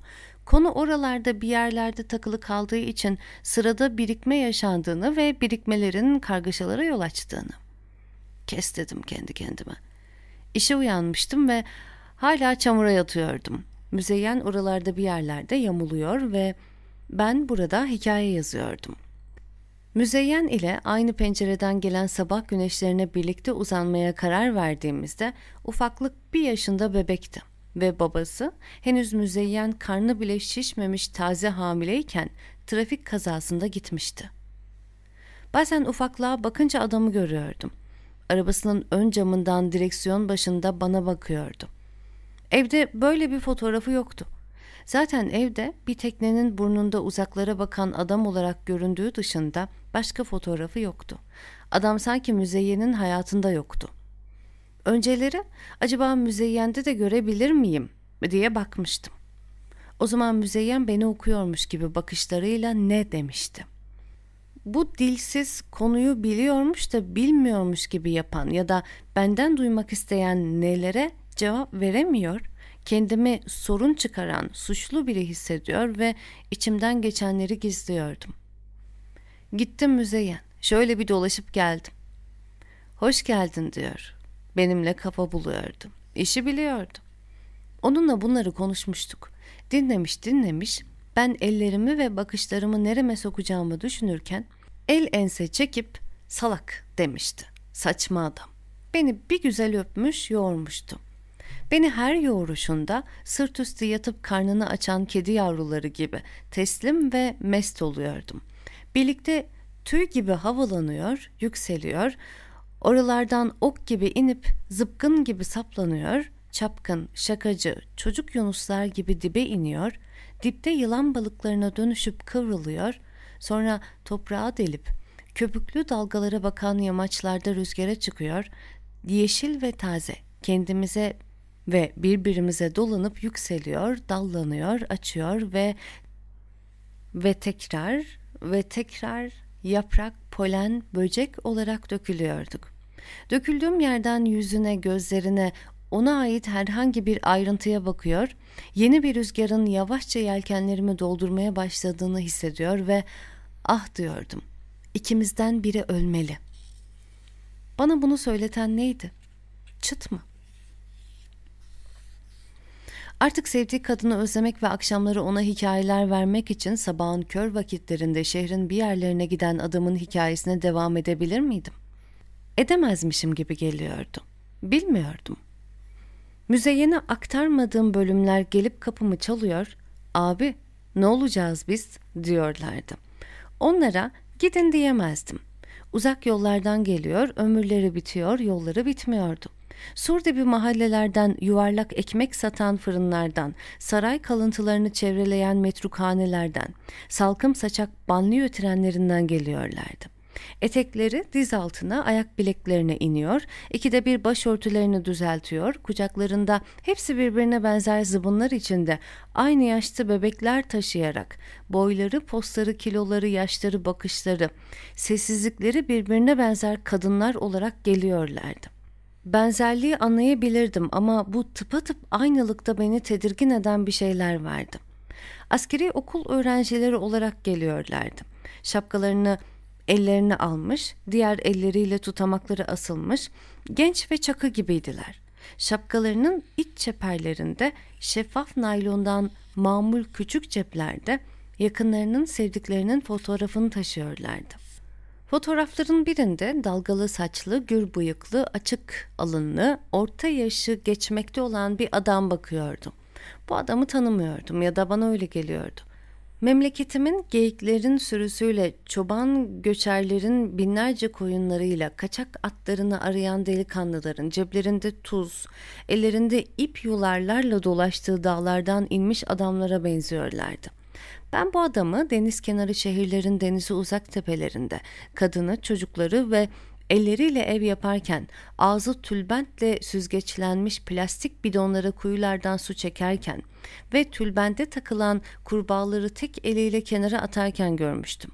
Konu oralarda bir yerlerde takılı kaldığı için sırada birikme yaşandığını ve birikmelerin kargaşalara yol açtığını. Kes dedim kendi kendime. İşe uyanmıştım ve hala çamura yatıyordum. Müzeyyen oralarda bir yerlerde yamuluyor ve ben burada hikaye yazıyordum. Müzeyyen ile aynı pencereden gelen sabah güneşlerine birlikte uzanmaya karar verdiğimizde ufaklık bir yaşında bebekti ve babası henüz müzeyyen karnı bile şişmemiş taze hamileyken trafik kazasında gitmişti. Bazen ufaklığa bakınca adamı görüyordum. Arabasının ön camından direksiyon başında bana bakıyordu. Evde böyle bir fotoğrafı yoktu. Zaten evde bir teknenin burnunda uzaklara bakan adam olarak göründüğü dışında başka fotoğrafı yoktu. Adam sanki Müzeyyen'in hayatında yoktu. Önceleri acaba Müzeyyen'de de görebilir miyim diye bakmıştım. O zaman Müzeyyen beni okuyormuş gibi bakışlarıyla ne demişti. Bu dilsiz konuyu biliyormuş da bilmiyormuş gibi yapan ya da benden duymak isteyen nelere cevap veremiyor, kendimi sorun çıkaran suçlu biri hissediyor ve içimden geçenleri gizliyordum. Gittim Müzeyyen, şöyle bir dolaşıp geldim. Hoş geldin diyor. Benimle kafa buluyordu. İşi biliyordu. Onunla bunları konuşmuştuk. Dinlemiş dinlemiş ben ellerimi ve bakışlarımı nereme sokacağımı düşünürken el ense çekip salak demişti. Saçma adam. Beni bir güzel öpmüş yoğurmuştu. Beni her yoğuruşunda sırt üstü yatıp karnını açan kedi yavruları gibi teslim ve mest oluyordum. Birlikte tüy gibi havalanıyor, yükseliyor, oralardan ok gibi inip zıpkın gibi saplanıyor, çapkın, şakacı, çocuk yunuslar gibi dibe iniyor, dipte yılan balıklarına dönüşüp kıvrılıyor, sonra toprağa delip köpüklü dalgalara bakan yamaçlarda rüzgara çıkıyor, yeşil ve taze, kendimize ve birbirimize dolanıp yükseliyor, dallanıyor, açıyor ve ve tekrar ve tekrar yaprak, polen, böcek olarak dökülüyorduk. Döküldüğüm yerden yüzüne, gözlerine, ona ait herhangi bir ayrıntıya bakıyor, yeni bir rüzgarın yavaşça yelkenlerimi doldurmaya başladığını hissediyor ve ah diyordum. İkimizden biri ölmeli. Bana bunu söyleten neydi? Çıt mı? Artık sevdiği kadını özlemek ve akşamları ona hikayeler vermek için sabahın kör vakitlerinde şehrin bir yerlerine giden adamın hikayesine devam edebilir miydim? Edemezmişim gibi geliyordu. Bilmiyordum. Müzeyyene aktarmadığım bölümler gelip kapımı çalıyor. Abi ne olacağız biz diyorlardı. Onlara gidin diyemezdim. Uzak yollardan geliyor, ömürleri bitiyor, yolları bitmiyordu. Surdebi mahallelerden yuvarlak ekmek satan fırınlardan, saray kalıntılarını çevreleyen metrukhanelerden, salkım saçak banliyö trenlerinden geliyorlardı. Etekleri diz altına ayak bileklerine iniyor, ikide bir başörtülerini düzeltiyor, kucaklarında hepsi birbirine benzer zıbınlar içinde aynı yaşta bebekler taşıyarak boyları, postları, kiloları, yaşları, bakışları, sessizlikleri birbirine benzer kadınlar olarak geliyorlardı. Benzerliği anlayabilirdim ama bu tıpatıp aynılıkta beni tedirgin eden bir şeyler vardı. Askeri okul öğrencileri olarak geliyorlardı. Şapkalarını ellerini almış, diğer elleriyle tutamakları asılmış, genç ve çakı gibiydiler. Şapkalarının iç çeperlerinde şeffaf naylondan mamul küçük ceplerde yakınlarının sevdiklerinin fotoğrafını taşıyorlardı. Fotoğrafların birinde dalgalı saçlı, gür bıyıklı, açık alınlı, orta yaşı geçmekte olan bir adam bakıyordu. Bu adamı tanımıyordum ya da bana öyle geliyordu. Memleketimin geyiklerin sürüsüyle, çoban göçerlerin binlerce koyunlarıyla, kaçak atlarını arayan delikanlıların ceplerinde tuz, ellerinde ip yularlarla dolaştığı dağlardan inmiş adamlara benziyorlardı. Ben bu adamı deniz kenarı şehirlerin denizi uzak tepelerinde, kadını, çocukları ve elleriyle ev yaparken, ağzı tülbentle süzgeçlenmiş plastik bidonlara kuyulardan su çekerken ve tülbente takılan kurbağaları tek eliyle kenara atarken görmüştüm.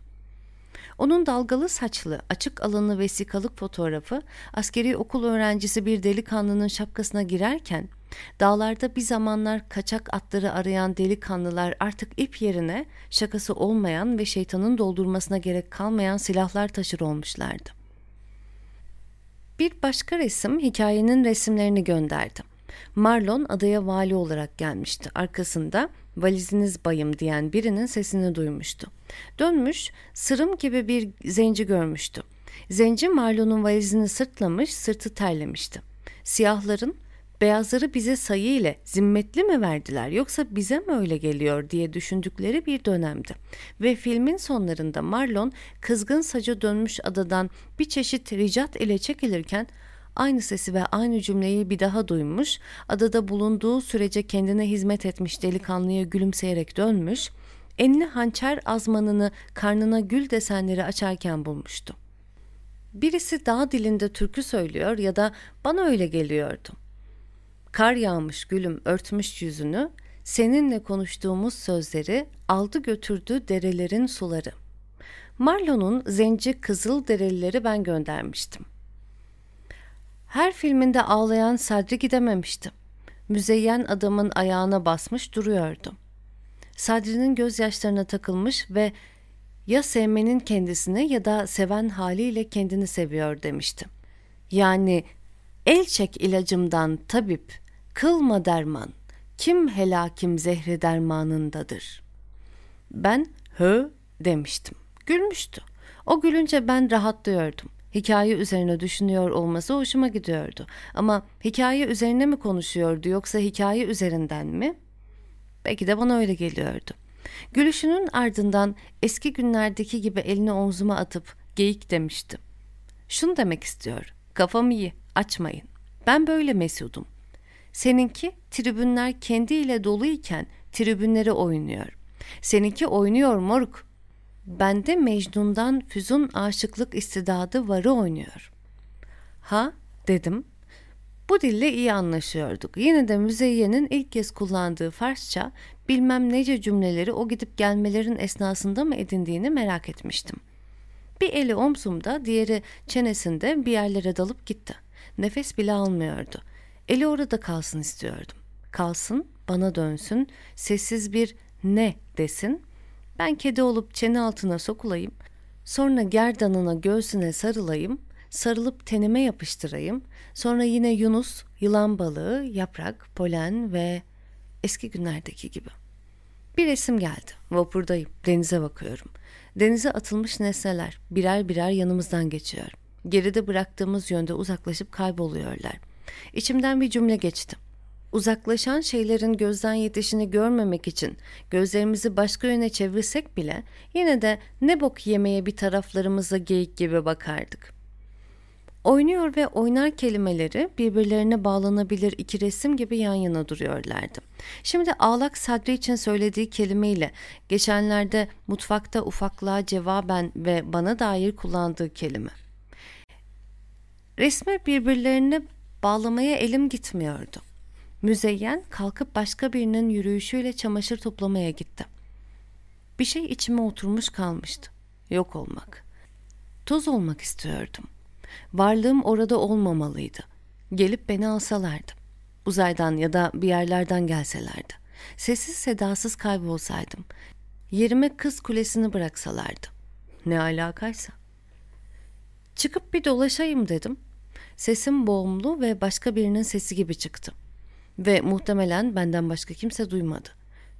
Onun dalgalı saçlı, açık alanlı vesikalık fotoğrafı askeri okul öğrencisi bir delikanlının şapkasına girerken Dağlarda bir zamanlar kaçak atları arayan delikanlılar artık ip yerine şakası olmayan ve şeytanın doldurmasına gerek kalmayan silahlar taşır olmuşlardı. Bir başka resim hikayenin resimlerini gönderdi. Marlon adaya vali olarak gelmişti. Arkasında valiziniz bayım diyen birinin sesini duymuştu. Dönmüş sırım gibi bir zenci görmüştü. Zenci Marlon'un valizini sırtlamış, sırtı terlemişti. Siyahların Beyazları bize sayı ile zimmetli mi verdiler yoksa bize mi öyle geliyor diye düşündükleri bir dönemdi. Ve filmin sonlarında Marlon kızgın saca dönmüş adadan bir çeşit ricat ile çekilirken aynı sesi ve aynı cümleyi bir daha duymuş, adada bulunduğu sürece kendine hizmet etmiş delikanlıya gülümseyerek dönmüş, enli hançer azmanını karnına gül desenleri açarken bulmuştu. Birisi dağ dilinde türkü söylüyor ya da bana öyle geliyordu. Kar yağmış gülüm örtmüş yüzünü, seninle konuştuğumuz sözleri aldı götürdü derelerin suları. Marlon'un zenci kızıl derelileri ben göndermiştim. Her filminde ağlayan Sadri gidememişti. Müzeyyen adamın ayağına basmış duruyordu. Sadri'nin gözyaşlarına takılmış ve ya sevmenin kendisini ya da seven haliyle kendini seviyor demişti. Yani el çek ilacımdan tabip, kılma derman, kim helakim zehri dermanındadır. Ben hı demiştim. Gülmüştü. O gülünce ben rahatlıyordum. Hikaye üzerine düşünüyor olması hoşuma gidiyordu. Ama hikaye üzerine mi konuşuyordu yoksa hikaye üzerinden mi? Belki de bana öyle geliyordu. Gülüşünün ardından eski günlerdeki gibi elini omzuma atıp geyik demişti. Şunu demek istiyor. Kafam iyi, açmayın. Ben böyle mesudum. Seninki tribünler kendiyle doluyken tribünleri oynuyor. Seninki oynuyor moruk. Bende Mecnun'dan Füzun aşıklık istidadı varı oynuyor. Ha dedim. Bu dille iyi anlaşıyorduk. Yine de Müzeyyen'in ilk kez kullandığı Farsça bilmem nece cümleleri o gidip gelmelerin esnasında mı edindiğini merak etmiştim. Bir eli omzumda, diğeri çenesinde bir yerlere dalıp gitti. Nefes bile almıyordu. Eli orada kalsın istiyordum. Kalsın, bana dönsün, sessiz bir ne desin. Ben kedi olup çene altına sokulayım. Sonra gerdanına göğsüne sarılayım. Sarılıp tenime yapıştırayım. Sonra yine Yunus, yılan balığı, yaprak, polen ve eski günlerdeki gibi. Bir resim geldi. Vapurdayım. Denize bakıyorum. Denize atılmış nesneler birer birer yanımızdan geçiyor. Geride bıraktığımız yönde uzaklaşıp kayboluyorlar. İçimden bir cümle geçti. Uzaklaşan şeylerin gözden yetişini görmemek için gözlerimizi başka yöne çevirsek bile yine de ne bok yemeye bir taraflarımıza geyik gibi bakardık. Oynuyor ve oynar kelimeleri birbirlerine bağlanabilir iki resim gibi yan yana duruyorlardı. Şimdi ağlak Sadri için söylediği kelimeyle geçenlerde mutfakta ufaklığa cevaben ve bana dair kullandığı kelime. Resme birbirlerine bağlamaya elim gitmiyordu. Müzeyyen kalkıp başka birinin yürüyüşüyle çamaşır toplamaya gitti. Bir şey içime oturmuş kalmıştı. Yok olmak. Toz olmak istiyordum. Varlığım orada olmamalıydı. Gelip beni alsalardı. Uzaydan ya da bir yerlerden gelselerdi. Sessiz sedasız kaybolsaydım. Yerime kız kulesini bıraksalardı. Ne alakaysa. Çıkıp bir dolaşayım dedim. Sesim boğumlu ve başka birinin sesi gibi çıktı. Ve muhtemelen benden başka kimse duymadı.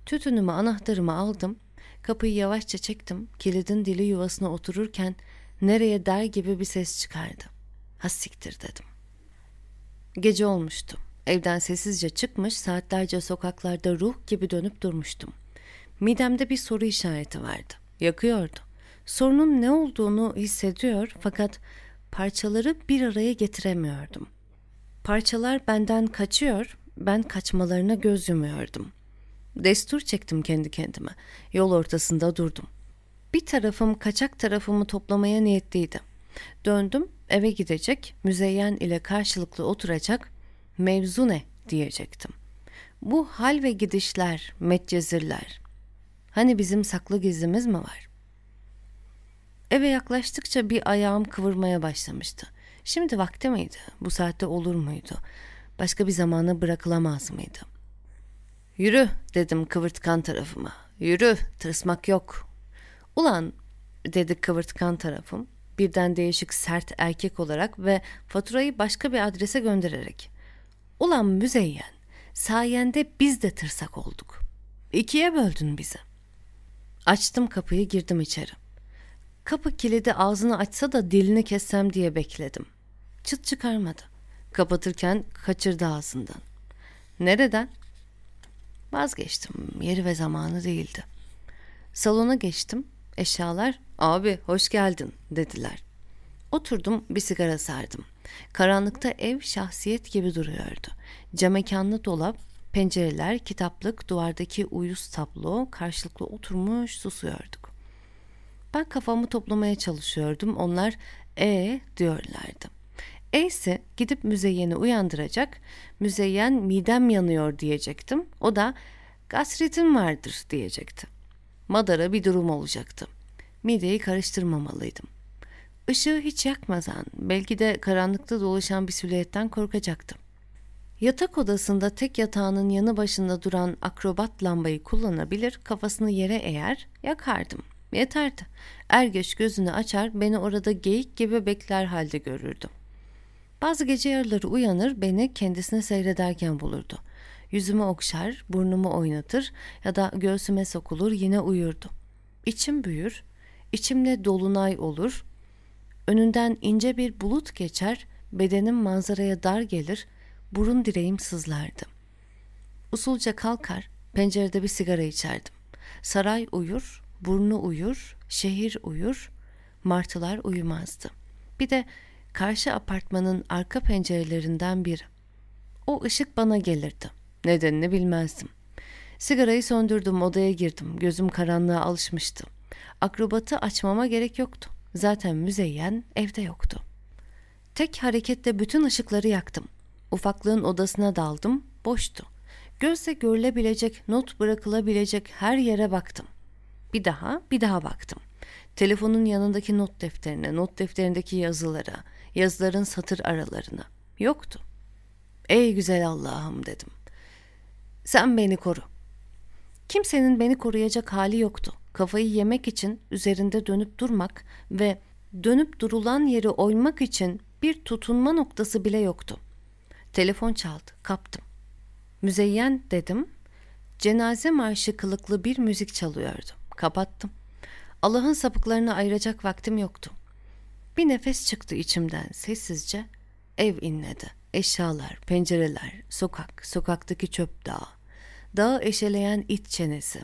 Tütünümü anahtarımı aldım. Kapıyı yavaşça çektim. Kilidin dili yuvasına otururken nereye der gibi bir ses çıkardı. Hassiktir dedim. Gece olmuştu. Evden sessizce çıkmış saatlerce sokaklarda ruh gibi dönüp durmuştum. Midemde bir soru işareti vardı. Yakıyordu. Sorunun ne olduğunu hissediyor fakat parçaları bir araya getiremiyordum. Parçalar benden kaçıyor, ben kaçmalarına göz yumuyordum. Destur çektim kendi kendime. Yol ortasında durdum. Bir tarafım kaçak tarafımı toplamaya niyetliydi. Döndüm, eve gidecek, müzeyyen ile karşılıklı oturacak, mevzu ne diyecektim. Bu hal ve gidişler, metcezirler. Hani bizim saklı gizlimiz mi var? Eve yaklaştıkça bir ayağım kıvırmaya başlamıştı. Şimdi vakti miydi? Bu saatte olur muydu? Başka bir zamana bırakılamaz mıydı? Yürü dedim kıvırtkan tarafıma. Yürü tırsmak yok. Ulan dedi kıvırtkan tarafım birden değişik sert erkek olarak ve faturayı başka bir adrese göndererek. Ulan müzeyyen sayende biz de tırsak olduk. İkiye böldün bizi. Açtım kapıyı girdim içeri. Kapı kilidi ağzını açsa da dilini kessem diye bekledim. Çıt çıkarmadı. Kapatırken kaçırdı ağzından. Nereden? Vazgeçtim. Yeri ve zamanı değildi. Salona geçtim. Eşyalar, abi hoş geldin dediler. Oturdum bir sigara sardım. Karanlıkta ev şahsiyet gibi duruyordu. Camekanlı dolap, pencereler, kitaplık, duvardaki uyuz tablo karşılıklı oturmuş susuyorduk. Ben kafamı toplamaya çalışıyordum. Onlar e diyorlardı. E gidip Müzeyyen'i uyandıracak. Müzeyyen midem yanıyor diyecektim. O da gastritin vardır diyecekti. Madara bir durum olacaktı. Mideyi karıştırmamalıydım. Işığı hiç yakmadan, belki de karanlıkta dolaşan bir silüetten korkacaktım. Yatak odasında tek yatağının yanı başında duran akrobat lambayı kullanabilir, kafasını yere eğer yakardım. Yeterdi. Er geç gözünü açar, beni orada geyik gibi bekler halde görürdüm. Bazı gece yarıları uyanır, beni kendisine seyrederken bulurdu. Yüzümü okşar, burnumu oynatır ya da göğsüme sokulur yine uyurdu. İçim büyür, içimde dolunay olur, önünden ince bir bulut geçer, bedenim manzaraya dar gelir, burun direğim sızlardı. Usulca kalkar, pencerede bir sigara içerdim. Saray uyur, burnu uyur, şehir uyur, martılar uyumazdı. Bir de karşı apartmanın arka pencerelerinden biri. O ışık bana gelirdi. Nedenini bilmezdim. Sigarayı söndürdüm, odaya girdim. Gözüm karanlığa alışmıştı. Akrobatı açmama gerek yoktu. Zaten müzeyyen evde yoktu. Tek hareketle bütün ışıkları yaktım. Ufaklığın odasına daldım, boştu. Gözle görülebilecek, not bırakılabilecek her yere baktım. Bir daha, bir daha baktım. Telefonun yanındaki not defterine, not defterindeki yazılara, yazıların satır aralarına. Yoktu. Ey güzel Allah'ım dedim. Sen beni koru. Kimsenin beni koruyacak hali yoktu. Kafayı yemek için üzerinde dönüp durmak ve dönüp durulan yeri oymak için bir tutunma noktası bile yoktu. Telefon çaldı, kaptım. Müzeyyen dedim. Cenaze marşı kılıklı bir müzik çalıyordu. Kapattım. Allah'ın sapıklarını ayıracak vaktim yoktu. Bir nefes çıktı içimden sessizce. Ev inledi. Eşyalar, pencereler, sokak, sokaktaki çöp dağı. Dağı eşeleyen it çenesi.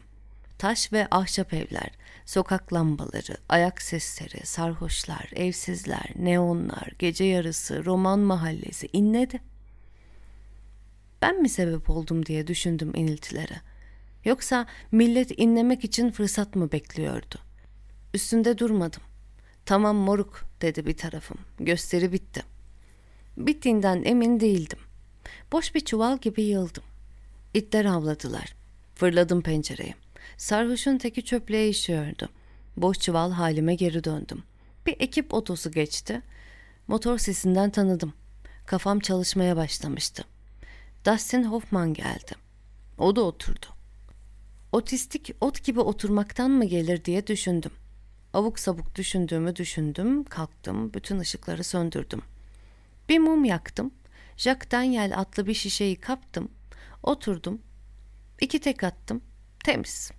Taş ve ahşap evler, sokak lambaları, ayak sesleri, sarhoşlar, evsizler, neonlar, gece yarısı, roman mahallesi inledi. Ben mi sebep oldum diye düşündüm iniltilere. Yoksa millet inlemek için fırsat mı bekliyordu? Üstünde durmadım. Tamam moruk dedi bir tarafım. Gösteri bitti. Bittiğinden emin değildim. Boş bir çuval gibi yıldım. İtler avladılar. Fırladım pencereye. Sarhoşun teki çöplüğe işiyordu. Boş çuval halime geri döndüm. Bir ekip otosu geçti. Motor sesinden tanıdım. Kafam çalışmaya başlamıştı. Dustin Hoffman geldi. O da oturdu. Otistik ot gibi oturmaktan mı gelir diye düşündüm. Avuk sabuk düşündüğümü düşündüm, kalktım, bütün ışıkları söndürdüm. Bir mum yaktım, Jack Daniel adlı bir şişeyi kaptım, oturdum, iki tek attım, temiz.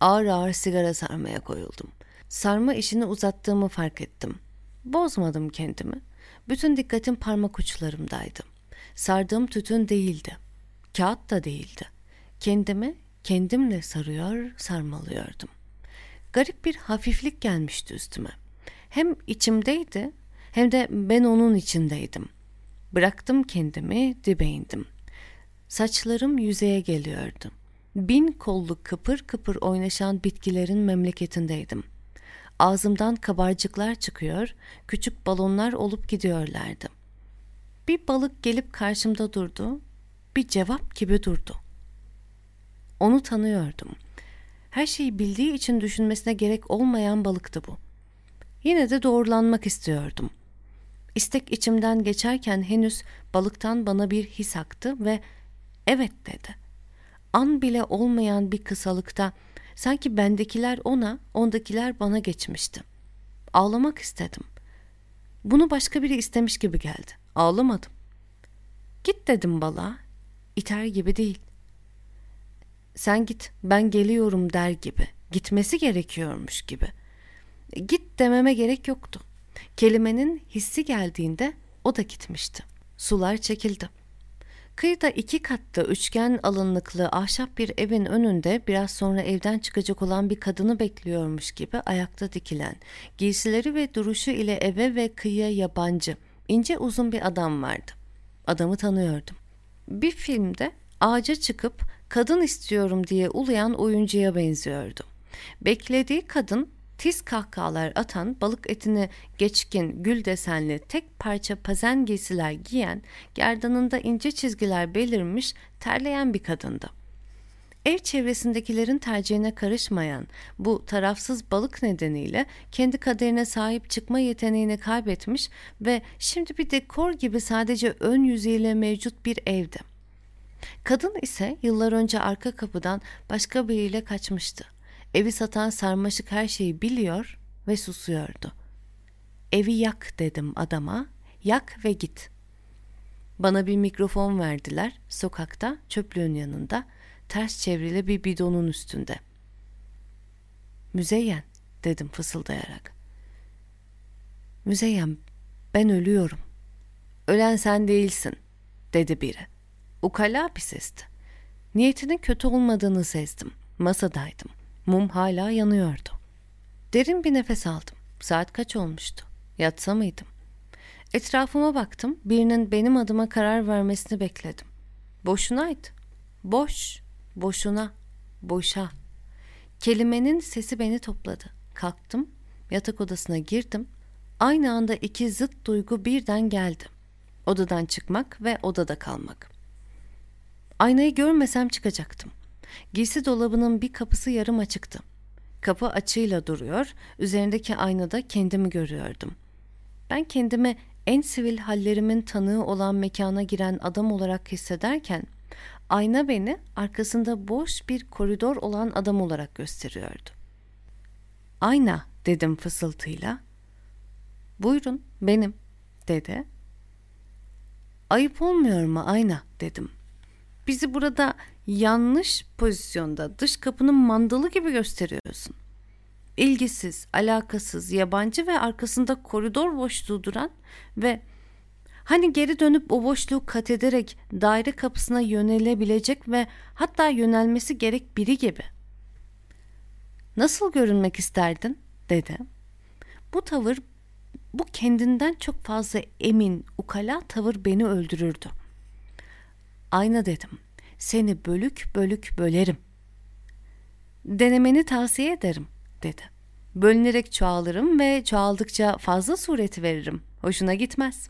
Ağır ağır sigara sarmaya koyuldum. Sarma işini uzattığımı fark ettim. Bozmadım kendimi. Bütün dikkatim parmak uçlarımdaydı. Sardığım tütün değildi. Kağıt da değildi. Kendimi kendimle sarıyor, sarmalıyordum. Garip bir hafiflik gelmişti üstüme. Hem içimdeydi hem de ben onun içindeydim. Bıraktım kendimi, dibe indim. Saçlarım yüzeye geliyordu. Bin kollu kıpır kıpır oynaşan bitkilerin memleketindeydim. Ağzımdan kabarcıklar çıkıyor, küçük balonlar olup gidiyorlardı. Bir balık gelip karşımda durdu, bir cevap gibi durdu. Onu tanıyordum. Her şeyi bildiği için düşünmesine gerek olmayan balıktı bu. Yine de doğrulanmak istiyordum. İstek içimden geçerken henüz balıktan bana bir his aktı ve evet dedi. An bile olmayan bir kısalıkta sanki bendekiler ona, ondakiler bana geçmişti. Ağlamak istedim. Bunu başka biri istemiş gibi geldi. Ağlamadım. Git dedim balığa. İter gibi değil. Sen git ben geliyorum der gibi. Gitmesi gerekiyormuş gibi. Git dememe gerek yoktu. Kelimenin hissi geldiğinde o da gitmişti. Sular çekildi. Kıyıda iki katta üçgen alınlıklı ahşap bir evin önünde biraz sonra evden çıkacak olan bir kadını bekliyormuş gibi ayakta dikilen, giysileri ve duruşu ile eve ve kıyıya yabancı, ince uzun bir adam vardı. Adamı tanıyordum. Bir filmde ağaca çıkıp kadın istiyorum diye uluyan oyuncuya benziyordu. Beklediği kadın tiz kahkahalar atan, balık etini geçkin, gül desenli, tek parça pazen giysiler giyen, gerdanında ince çizgiler belirmiş, terleyen bir kadındı. Ev çevresindekilerin tercihine karışmayan bu tarafsız balık nedeniyle kendi kaderine sahip çıkma yeteneğini kaybetmiş ve şimdi bir dekor gibi sadece ön yüzüyle mevcut bir evdi. Kadın ise yıllar önce arka kapıdan başka biriyle kaçmıştı. Evi satan sarmaşık her şeyi biliyor ve susuyordu. Evi yak dedim adama, yak ve git. Bana bir mikrofon verdiler sokakta çöplüğün yanında ters çevrili bir bidonun üstünde. Müzeyyen dedim fısıldayarak. Müzeyyen ben ölüyorum. Ölen sen değilsin dedi biri. Ukala bir sesti. Niyetinin kötü olmadığını sezdim. Masadaydım. Mum hala yanıyordu. Derin bir nefes aldım. Saat kaç olmuştu? Yatsa mıydım? Etrafıma baktım. Birinin benim adıma karar vermesini bekledim. Boşunaydı. Boş, boşuna, boşa. Kelimenin sesi beni topladı. Kalktım, yatak odasına girdim. Aynı anda iki zıt duygu birden geldi. Odadan çıkmak ve odada kalmak. Aynayı görmesem çıkacaktım. Giysi dolabının bir kapısı yarım açıktı. Kapı açıyla duruyor, üzerindeki aynada kendimi görüyordum. Ben kendimi en sivil hallerimin tanığı olan mekana giren adam olarak hissederken, ayna beni arkasında boş bir koridor olan adam olarak gösteriyordu. Ayna dedim fısıltıyla. Buyurun benim dedi. Ayıp olmuyor mu ayna dedim. Bizi burada yanlış pozisyonda dış kapının mandalı gibi gösteriyorsun. İlgisiz, alakasız, yabancı ve arkasında koridor boşluğu duran ve hani geri dönüp o boşluğu kat ederek daire kapısına yönelebilecek ve hatta yönelmesi gerek biri gibi. Nasıl görünmek isterdin? dedi. Bu tavır, bu kendinden çok fazla emin, ukala tavır beni öldürürdü. Ayna dedim seni bölük bölük bölerim. Denemeni tavsiye ederim dedi. Bölünerek çoğalırım ve çoğaldıkça fazla sureti veririm. Hoşuna gitmez.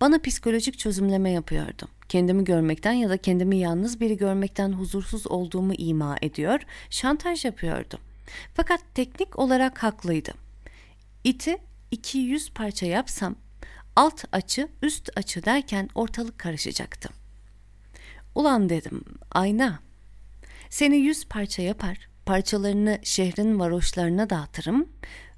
Bana psikolojik çözümleme yapıyordu. Kendimi görmekten ya da kendimi yalnız biri görmekten huzursuz olduğumu ima ediyor, şantaj yapıyordu. Fakat teknik olarak haklıydı. İti 200 parça yapsam alt açı üst açı derken ortalık karışacaktı. Ulan dedim ayna. Seni yüz parça yapar, parçalarını şehrin varoşlarına dağıtırım.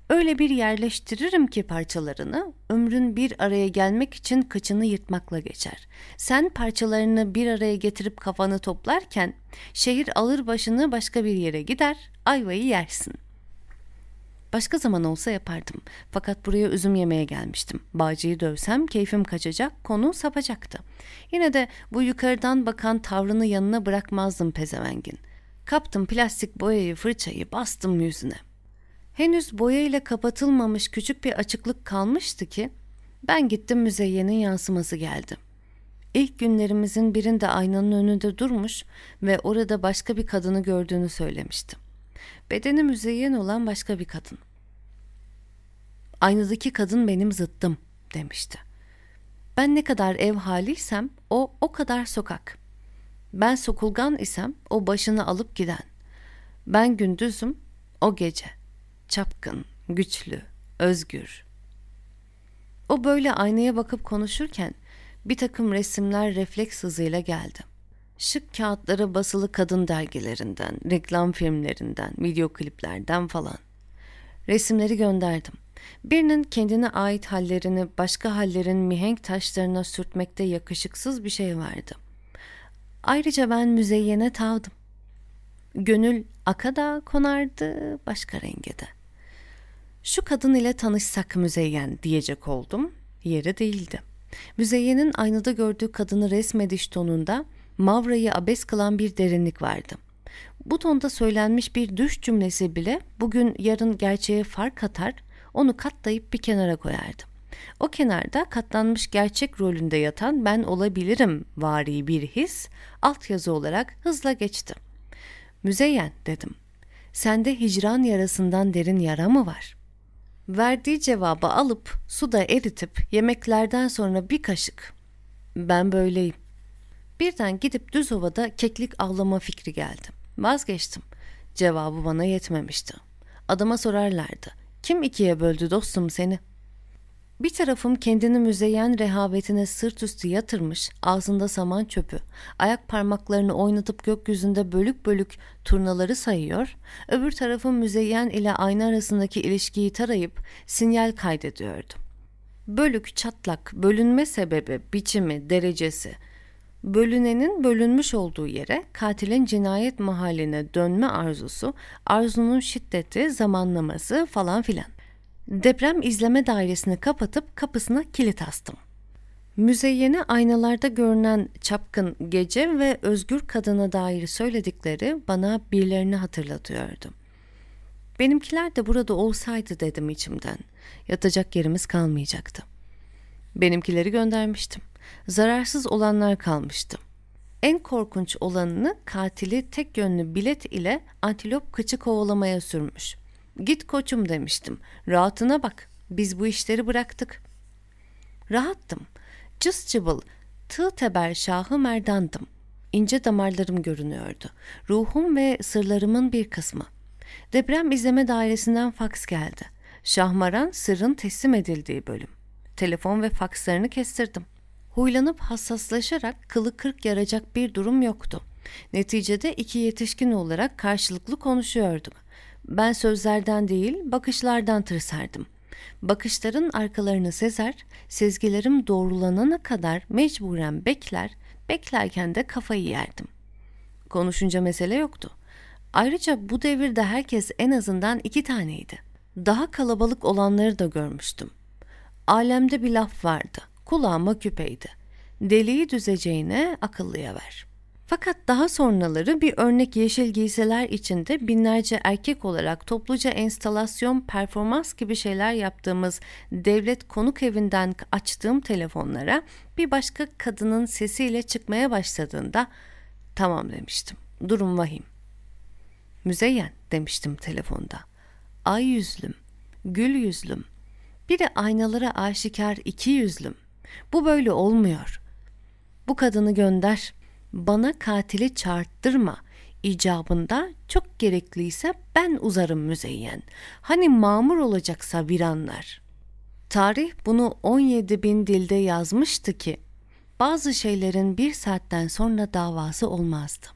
Öyle bir yerleştiririm ki parçalarını, ömrün bir araya gelmek için kıçını yırtmakla geçer. Sen parçalarını bir araya getirip kafanı toplarken, şehir alır başını başka bir yere gider, ayvayı yersin. Başka zaman olsa yapardım. Fakat buraya üzüm yemeye gelmiştim. Bağcıyı dövsem keyfim kaçacak, konu sapacaktı. Yine de bu yukarıdan bakan tavrını yanına bırakmazdım pezevengin. Kaptım plastik boyayı fırçayı bastım yüzüne. Henüz boya ile kapatılmamış küçük bir açıklık kalmıştı ki ben gittim müzeyyenin yansıması geldi. İlk günlerimizin birinde aynanın önünde durmuş ve orada başka bir kadını gördüğünü söylemişti. Bedeni müzeyyen olan başka bir kadın. Aynadaki kadın benim zıttım demişti. Ben ne kadar ev haliysem o o kadar sokak. Ben sokulgan isem o başını alıp giden. Ben gündüzüm o gece. Çapkın, güçlü, özgür. O böyle aynaya bakıp konuşurken bir takım resimler refleks hızıyla geldi. Şık kağıtlara basılı kadın dergilerinden, reklam filmlerinden, video kliplerden falan. Resimleri gönderdim. Birinin kendine ait hallerini başka hallerin mihenk taşlarına sürtmekte yakışıksız bir şey vardı. Ayrıca ben müzeyyene tavdım. Gönül akada konardı başka rengede. Şu kadın ile tanışsak müzeyyen diyecek oldum. Yeri değildi. Müzeyyenin aynada gördüğü kadını resmediş tonunda Mavra'yı abes kılan bir derinlik vardı. Bu tonda söylenmiş bir düş cümlesi bile bugün yarın gerçeğe fark katar, onu katlayıp bir kenara koyardı. O kenarda katlanmış gerçek rolünde yatan ben olabilirim vari bir his altyazı olarak hızla geçti. Müzeyyen dedim. Sende hicran yarasından derin yara mı var? Verdiği cevabı alıp suda eritip yemeklerden sonra bir kaşık. Ben böyleyim. Birden gidip düz ovada keklik avlama fikri geldi. Vazgeçtim. Cevabı bana yetmemişti. Adama sorarlardı. Kim ikiye böldü dostum seni?'' Bir tarafım kendini müzeyyen rehavetine sırt üstü yatırmış, ağzında saman çöpü, ayak parmaklarını oynatıp gökyüzünde bölük bölük turnaları sayıyor, öbür tarafım müzeyyen ile ayna arasındaki ilişkiyi tarayıp sinyal kaydediyordu. Bölük, çatlak, bölünme sebebi, biçimi, derecesi, bölünenin bölünmüş olduğu yere katilin cinayet mahalline dönme arzusu, arzunun şiddeti, zamanlaması falan filan. Deprem izleme dairesini kapatıp kapısına kilit astım. Müzeyyene aynalarda görünen çapkın gece ve özgür kadına dair söyledikleri bana birilerini hatırlatıyordu. Benimkiler de burada olsaydı dedim içimden. Yatacak yerimiz kalmayacaktı. Benimkileri göndermiştim. Zararsız olanlar kalmıştı. En korkunç olanını katili tek yönlü bilet ile antilop kıçı kovalamaya sürmüş. Git koçum demiştim. Rahatına bak. Biz bu işleri bıraktık. Rahattım. Cız cıbıl, tığ teber şahı merdandım. İnce damarlarım görünüyordu. Ruhum ve sırlarımın bir kısmı. Deprem izleme dairesinden faks geldi. Şahmaran sırrın teslim edildiği bölüm. Telefon ve fakslarını kestirdim. Huylanıp hassaslaşarak kılı kırk yaracak bir durum yoktu. Neticede iki yetişkin olarak karşılıklı konuşuyorduk. Ben sözlerden değil, bakışlardan tırsardım. Bakışların arkalarını sezer, sezgilerim doğrulanana kadar mecburen bekler, beklerken de kafayı yerdim. Konuşunca mesele yoktu. Ayrıca bu devirde herkes en azından iki taneydi. Daha kalabalık olanları da görmüştüm. Alemde bir laf vardı. Kulağıma küpeydi. Deliği düzeceğine akıllıya ver.'' Fakat daha sonraları bir örnek yeşil giysiler içinde binlerce erkek olarak topluca enstalasyon, performans gibi şeyler yaptığımız devlet konuk evinden açtığım telefonlara bir başka kadının sesiyle çıkmaya başladığında tamam demiştim. Durum vahim. Müzeyyen demiştim telefonda. Ay yüzlüm, gül yüzlüm. Biri aynalara aşikar iki yüzlüm. Bu böyle olmuyor. Bu kadını gönder.'' bana katili çarptırma icabında çok gerekliyse ben uzarım müzeyyen. Hani mamur olacaksa viranlar. Tarih bunu 17 bin dilde yazmıştı ki bazı şeylerin bir saatten sonra davası olmazdı.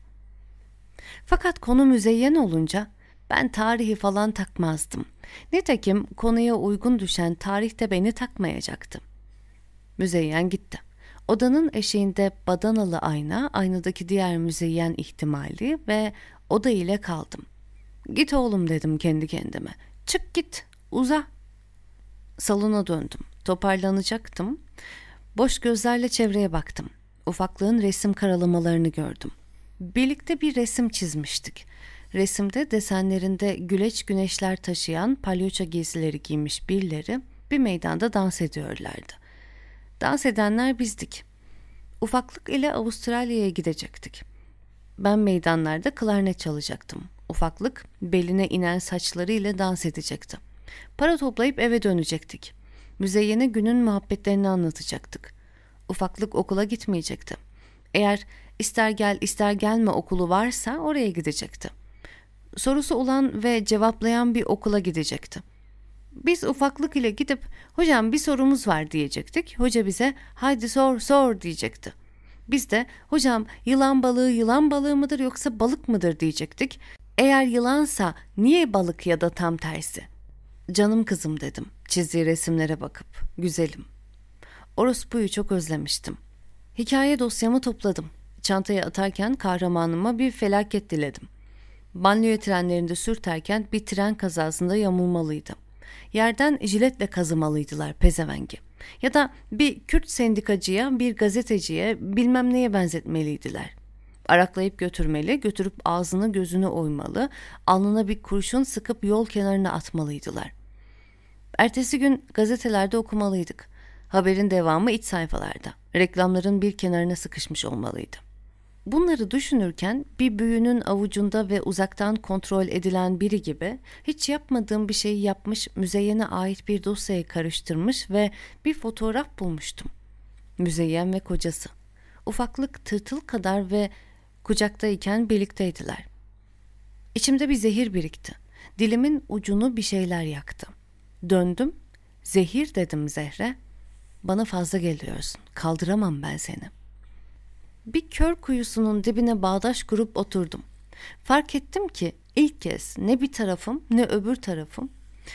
Fakat konu müzeyyen olunca ben tarihi falan takmazdım. Nitekim konuya uygun düşen tarihte beni takmayacaktı. Müzeyyen gitti. Odanın eşiğinde badanalı ayna, aynadaki diğer müzeyyen ihtimali ve oda ile kaldım. Git oğlum dedim kendi kendime. Çık git, uza. Salona döndüm. Toparlanacaktım. Boş gözlerle çevreye baktım. Ufaklığın resim karalamalarını gördüm. Birlikte bir resim çizmiştik. Resimde desenlerinde güleç güneşler taşıyan palyoça giysileri giymiş birileri bir meydanda dans ediyorlardı. Dans edenler bizdik. Ufaklık ile Avustralya'ya gidecektik. Ben meydanlarda klarnet çalacaktım. Ufaklık beline inen saçlarıyla dans edecekti. Para toplayıp eve dönecektik. Müzeyyene günün muhabbetlerini anlatacaktık. Ufaklık okula gitmeyecekti. Eğer ister gel ister gelme okulu varsa oraya gidecekti. Sorusu olan ve cevaplayan bir okula gidecekti. Biz ufaklık ile gidip hocam bir sorumuz var diyecektik. Hoca bize haydi sor sor diyecekti. Biz de hocam yılan balığı yılan balığı mıdır yoksa balık mıdır diyecektik. Eğer yılansa niye balık ya da tam tersi? Canım kızım dedim çizdiği resimlere bakıp. Güzelim. Orospu'yu çok özlemiştim. Hikaye dosyamı topladım. Çantaya atarken kahramanıma bir felaket diledim. Banliyö trenlerinde sürterken bir tren kazasında yamulmalıydı. Yerden jiletle kazımalıydılar pezevengi. Ya da bir Kürt sendikacıya, bir gazeteciye bilmem neye benzetmeliydiler. Araklayıp götürmeli, götürüp ağzını gözünü oymalı, alnına bir kurşun sıkıp yol kenarına atmalıydılar. Ertesi gün gazetelerde okumalıydık. Haberin devamı iç sayfalarda. Reklamların bir kenarına sıkışmış olmalıydı. Bunları düşünürken bir büyünün avucunda ve uzaktan kontrol edilen biri gibi hiç yapmadığım bir şeyi yapmış, müzeyene ait bir dosyayı karıştırmış ve bir fotoğraf bulmuştum. Müzeyyen ve kocası. Ufaklık tırtıl kadar ve kucaktayken birlikteydiler. İçimde bir zehir birikti. Dilimin ucunu bir şeyler yaktı. Döndüm, zehir dedim Zehre. Bana fazla geliyorsun, kaldıramam ben seni.'' Bir kör kuyusunun dibine bağdaş kurup oturdum. Fark ettim ki ilk kez ne bir tarafım ne öbür tarafım.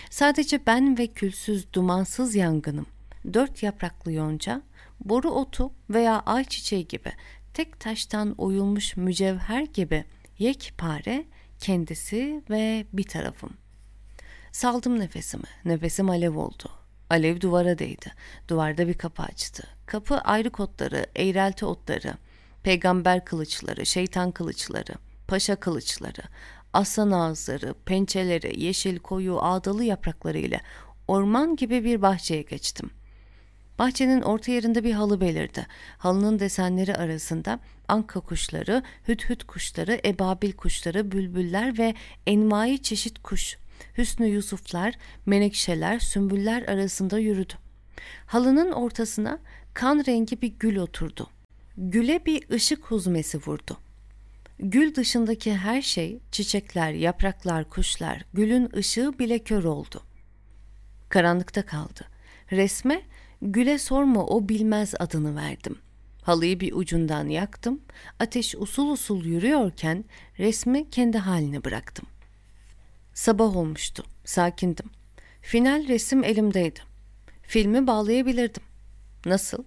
Sadece ben ve külsüz dumansız yangınım. Dört yapraklı yonca, boru otu veya ayçiçeği gibi tek taştan oyulmuş mücevher gibi yekpare kendisi ve bir tarafım. Saldım nefesimi. Nefesim alev oldu. Alev duvara değdi. Duvarda bir kapı açtı. Kapı ayrı kotları, eğrelti otları, peygamber kılıçları, şeytan kılıçları, paşa kılıçları, aslan ağızları, pençeleri, yeşil koyu ağdalı yaprakları ile orman gibi bir bahçeye geçtim. Bahçenin orta yerinde bir halı belirdi. Halının desenleri arasında anka kuşları, hüt kuşları, ebabil kuşları, bülbüller ve envai çeşit kuş, hüsnü yusuflar, menekşeler, sümbüller arasında yürüdü. Halının ortasına kan rengi bir gül oturdu. Güle bir ışık huzmesi vurdu. Gül dışındaki her şey, çiçekler, yapraklar, kuşlar, gülün ışığı bile kör oldu. Karanlıkta kaldı. Resme güle sorma o bilmez adını verdim. Halıyı bir ucundan yaktım. Ateş usul usul yürüyorken resmi kendi haline bıraktım. Sabah olmuştu. Sakindim. Final resim elimdeydi. Filmi bağlayabilirdim. Nasıl?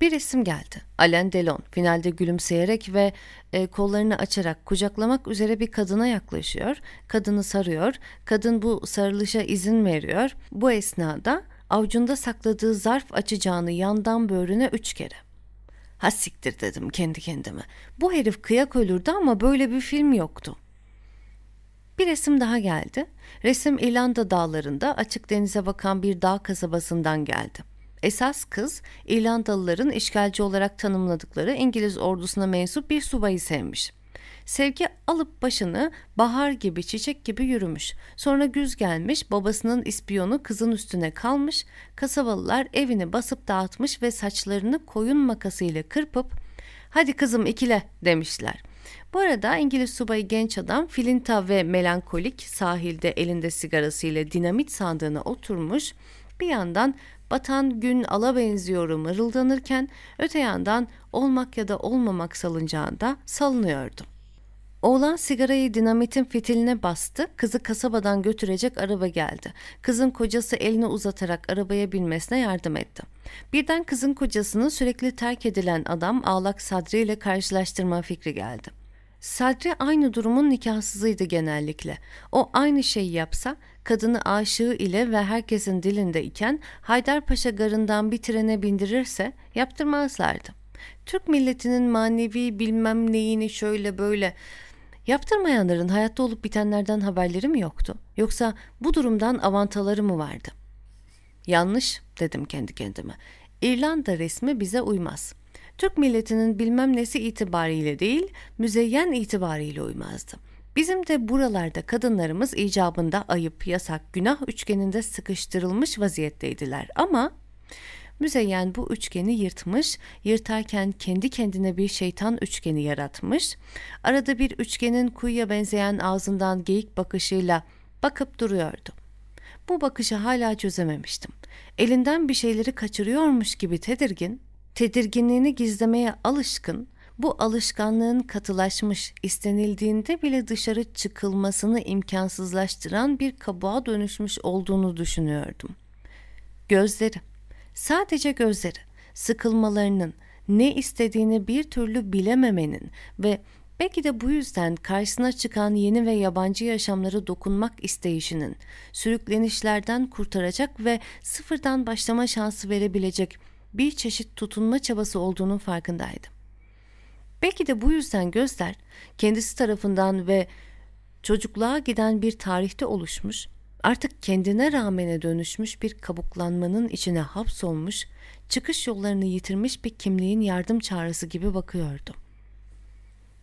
Bir resim geldi. Alain Delon finalde gülümseyerek ve e, kollarını açarak kucaklamak üzere bir kadına yaklaşıyor. Kadını sarıyor. Kadın bu sarılışa izin veriyor. Bu esnada avucunda sakladığı zarf açacağını yandan böğrüne üç kere. Ha siktir dedim kendi kendime. Bu herif kıyak ölürdü ama böyle bir film yoktu. Bir resim daha geldi. Resim İrlanda dağlarında açık denize bakan bir dağ kasabasından geldi. Esas kız İrlandalıların işgalci olarak tanımladıkları İngiliz ordusuna mensup bir subayı sevmiş. Sevgi alıp başını bahar gibi çiçek gibi yürümüş. Sonra güz gelmiş babasının ispiyonu kızın üstüne kalmış. Kasabalılar evini basıp dağıtmış ve saçlarını koyun makasıyla kırpıp hadi kızım ikile demişler. Bu arada İngiliz subayı genç adam filinta ve melankolik sahilde elinde sigarasıyla dinamit sandığına oturmuş bir yandan batan gün ala benziyor mırıldanırken öte yandan olmak ya da olmamak salıncağında salınıyordu. Oğlan sigarayı dinamitin fitiline bastı, kızı kasabadan götürecek araba geldi. Kızın kocası elini uzatarak arabaya binmesine yardım etti. Birden kızın kocasını sürekli terk edilen adam ağlak Sadri ile karşılaştırma fikri geldi. Sadri aynı durumun nikahsızıydı genellikle. O aynı şeyi yapsa kadını aşığı ile ve herkesin dilinde iken Haydarpaşa garından bir trene bindirirse yaptırmazlardı. Türk milletinin manevi bilmem neyini şöyle böyle yaptırmayanların hayatta olup bitenlerden haberleri mi yoktu? Yoksa bu durumdan avantaları mı vardı? Yanlış dedim kendi kendime. İrlanda resmi bize uymaz. Türk milletinin bilmem nesi itibariyle değil, müzeyyen itibariyle uymazdı. Bizim de buralarda kadınlarımız icabında ayıp, yasak, günah üçgeninde sıkıştırılmış vaziyetteydiler ama Müzeyyen bu üçgeni yırtmış, yırtarken kendi kendine bir şeytan üçgeni yaratmış, arada bir üçgenin kuyuya benzeyen ağzından geyik bakışıyla bakıp duruyordu. Bu bakışı hala çözememiştim. Elinden bir şeyleri kaçırıyormuş gibi tedirgin, tedirginliğini gizlemeye alışkın, bu alışkanlığın katılaşmış, istenildiğinde bile dışarı çıkılmasını imkansızlaştıran bir kabuğa dönüşmüş olduğunu düşünüyordum. Gözleri, sadece gözleri, sıkılmalarının, ne istediğini bir türlü bilememenin ve Belki de bu yüzden karşısına çıkan yeni ve yabancı yaşamları dokunmak isteyişinin, sürüklenişlerden kurtaracak ve sıfırdan başlama şansı verebilecek bir çeşit tutunma çabası olduğunun farkındaydı. Belki de bu yüzden gözler kendisi tarafından ve çocukluğa giden bir tarihte oluşmuş, artık kendine rağmene dönüşmüş bir kabuklanmanın içine hapsolmuş, çıkış yollarını yitirmiş bir kimliğin yardım çağrısı gibi bakıyordu.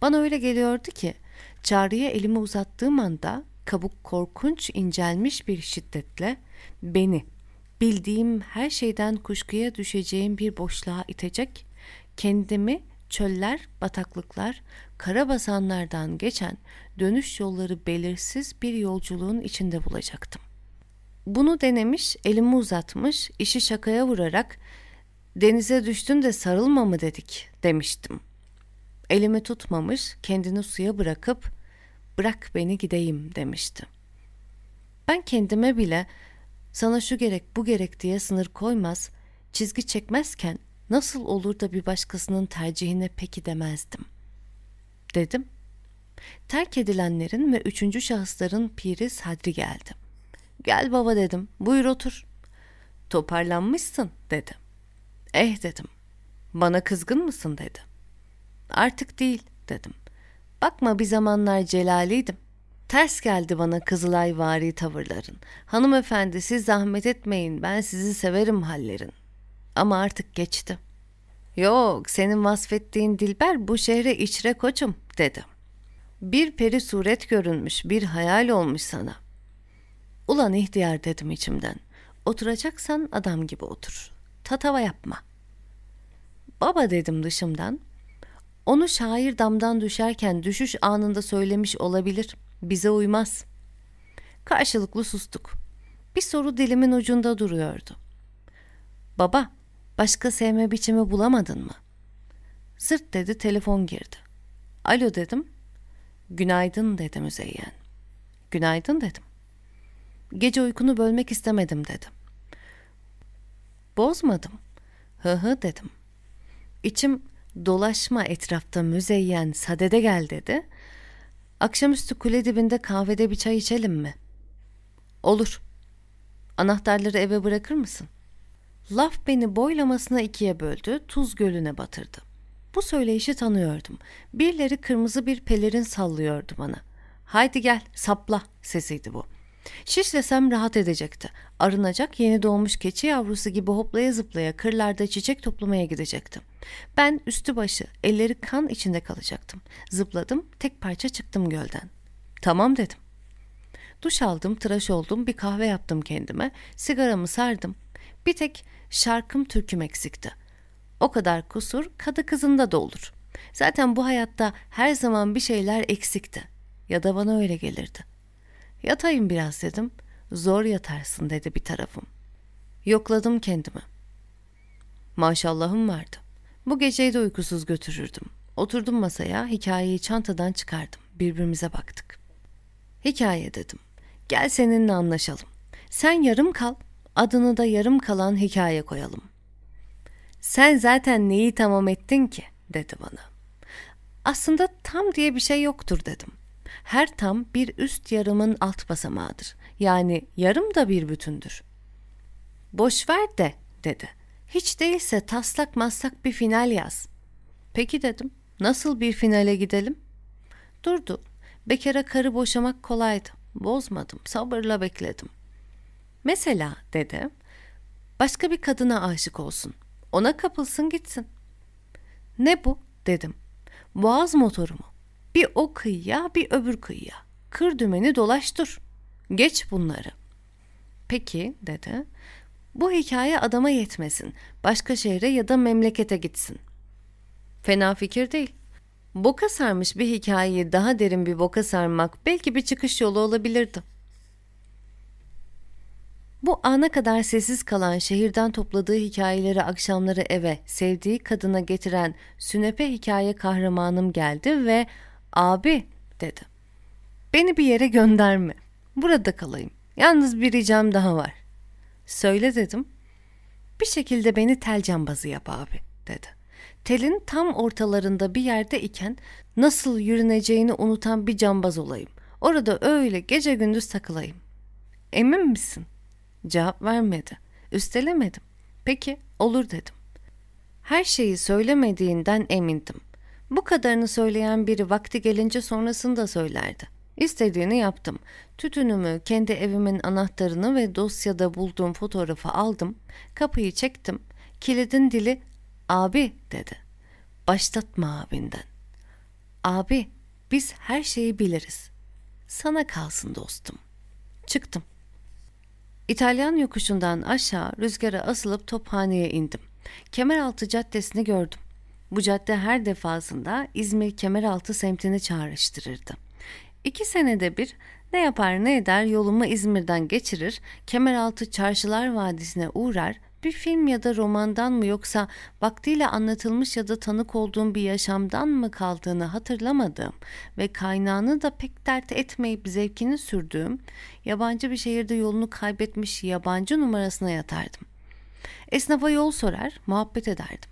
Bana öyle geliyordu ki, çağrıya elimi uzattığım anda kabuk korkunç incelmiş bir şiddetle beni, bildiğim her şeyden kuşkuya düşeceğim bir boşluğa itecek, kendimi çöller, bataklıklar, kara basanlardan geçen dönüş yolları belirsiz bir yolculuğun içinde bulacaktım. Bunu denemiş, elimi uzatmış, işi şakaya vurarak denize düştün de sarılma mı dedik demiştim. Elimi tutmamış, kendini suya bırakıp bırak beni gideyim demişti. Ben kendime bile sana şu gerek bu gerek diye sınır koymaz, çizgi çekmezken nasıl olur da bir başkasının tercihine peki demezdim. Dedim. Terk edilenlerin ve üçüncü şahısların piri Sadri geldi. Gel baba dedim, buyur otur. Toparlanmışsın dedi. Eh dedim. Bana kızgın mısın dedi. Artık değil dedim. Bakma bir zamanlar celaliydim. Ters geldi bana Kızılay vari tavırların. Hanımefendi siz zahmet etmeyin ben sizi severim hallerin. Ama artık geçti. Yok senin vasfettiğin Dilber bu şehre içre koçum dedi. Bir peri suret görünmüş bir hayal olmuş sana. Ulan ihtiyar dedim içimden. Oturacaksan adam gibi otur. Tatava yapma. Baba dedim dışımdan. Onu şair damdan düşerken düşüş anında söylemiş olabilir. Bize uymaz. Karşılıklı sustuk. Bir soru dilimin ucunda duruyordu. Baba, başka sevme biçimi bulamadın mı? Zırt dedi telefon girdi. Alo dedim. Günaydın dedi Müzeyyen. Günaydın dedim. Gece uykunu bölmek istemedim dedim. Bozmadım. Hı hı dedim. İçim dolaşma etrafta müzeyyen sadede gel dedi. Akşamüstü kule dibinde kahvede bir çay içelim mi? Olur. Anahtarları eve bırakır mısın? Laf beni boylamasına ikiye böldü, tuz gölüne batırdı. Bu söyleyişi tanıyordum. Birileri kırmızı bir pelerin sallıyordu bana. Haydi gel, sapla sesiydi bu. Şişlesem rahat edecekti. Arınacak yeni doğmuş keçi yavrusu gibi hoplaya zıplaya kırlarda çiçek toplamaya gidecektim. Ben üstü başı, elleri kan içinde kalacaktım. Zıpladım, tek parça çıktım gölden. Tamam dedim. Duş aldım, tıraş oldum, bir kahve yaptım kendime, sigaramı sardım. Bir tek şarkım türküm eksikti. O kadar kusur kadı kızında da olur. Zaten bu hayatta her zaman bir şeyler eksikti. Ya da bana öyle gelirdi. Yatayım biraz dedim. Zor yatarsın dedi bir tarafım. Yokladım kendimi. Maşallahım vardı. Bu geceyi de uykusuz götürürdüm. Oturdum masaya, hikayeyi çantadan çıkardım. Birbirimize baktık. Hikaye dedim. Gel seninle anlaşalım. Sen yarım kal, adını da yarım kalan hikaye koyalım. Sen zaten neyi tamam ettin ki? dedi bana. Aslında tam diye bir şey yoktur dedim. Her tam bir üst yarımın alt basamağıdır. Yani yarım da bir bütündür. Boş ver de dedi. Hiç değilse taslak maslak bir final yaz. Peki dedim. Nasıl bir finale gidelim? Durdu. Bekara karı boşamak kolaydı. Bozmadım. Sabırla bekledim. Mesela dedi. Başka bir kadına aşık olsun. Ona kapılsın gitsin. Ne bu dedim. Boğaz motoru mu? Bir o kıyıya bir öbür kıyıya. Kır dümeni dolaştır. Geç bunları. Peki dedi. Bu hikaye adama yetmesin. Başka şehre ya da memlekete gitsin. Fena fikir değil. Boka sarmış bir hikayeyi daha derin bir boka sarmak belki bir çıkış yolu olabilirdi. Bu ana kadar sessiz kalan şehirden topladığı hikayeleri akşamları eve sevdiği kadına getiren sünepe hikaye kahramanım geldi ve abi dedi. Beni bir yere gönderme. Burada kalayım. Yalnız bir ricam daha var. Söyle dedim. Bir şekilde beni tel cambazı yap abi dedi. telin tam ortalarında bir yerde iken nasıl yürüneceğini unutan bir cambaz olayım. Orada öyle gece gündüz takılayım. Emin misin? Cevap vermedi. Üstelemedim. Peki olur dedim. Her şeyi söylemediğinden emindim. Bu kadarını söyleyen biri vakti gelince sonrasını da söylerdi. İstediğini yaptım. Tütünümü, kendi evimin anahtarını ve dosyada bulduğum fotoğrafı aldım. Kapıyı çektim. Kilidin dili abi dedi. Başlatma abinden. Abi biz her şeyi biliriz. Sana kalsın dostum. Çıktım. İtalyan yokuşundan aşağı rüzgara asılıp tophaneye indim. Kemeraltı Caddesi'ni gördüm. Bu cadde her defasında İzmir Kemeraltı semtini çağrıştırırdı. İki senede bir ne yapar ne eder yolumu İzmir'den geçirir, Kemeraltı Çarşılar Vadisi'ne uğrar, bir film ya da romandan mı yoksa vaktiyle anlatılmış ya da tanık olduğum bir yaşamdan mı kaldığını hatırlamadığım ve kaynağını da pek dert etmeyip zevkini sürdüğüm yabancı bir şehirde yolunu kaybetmiş yabancı numarasına yatardım. Esnafa yol sorar, muhabbet ederdim.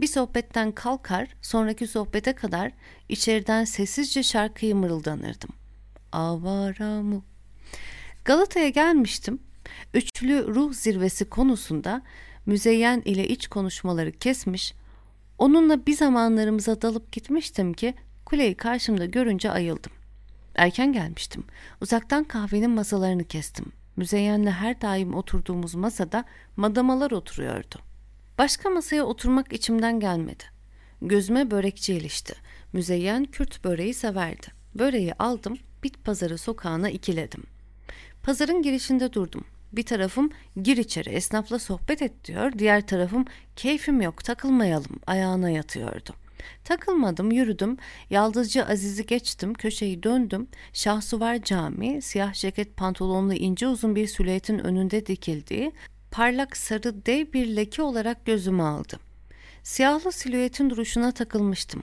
Bir sohbetten kalkar, sonraki sohbete kadar içeriden sessizce şarkıyı mırıldanırdım. Avara mı? Galata'ya gelmiştim. Üçlü ruh zirvesi konusunda Müzeyyen ile iç konuşmaları kesmiş, onunla bir zamanlarımıza dalıp gitmiştim ki kuleyi karşımda görünce ayıldım. Erken gelmiştim. Uzaktan kahvenin masalarını kestim. Müzeyyen'le her daim oturduğumuz masada madamalar oturuyordu. Başka masaya oturmak içimden gelmedi. Gözüme börekçi ilişti. Müzeyyen Kürt böreği severdi. Böreği aldım, bit pazarı sokağına ikiledim. Pazarın girişinde durdum. Bir tarafım gir içeri esnafla sohbet et diyor. Diğer tarafım keyfim yok takılmayalım ayağına yatıyordu. Takılmadım yürüdüm. Yaldızcı Aziz'i geçtim. Köşeyi döndüm. Şahsuvar Cami siyah ceket pantolonlu ince uzun bir süleyetin önünde dikildiği parlak sarı dev bir leke olarak gözümü aldı. Siyahlı silüetin duruşuna takılmıştım.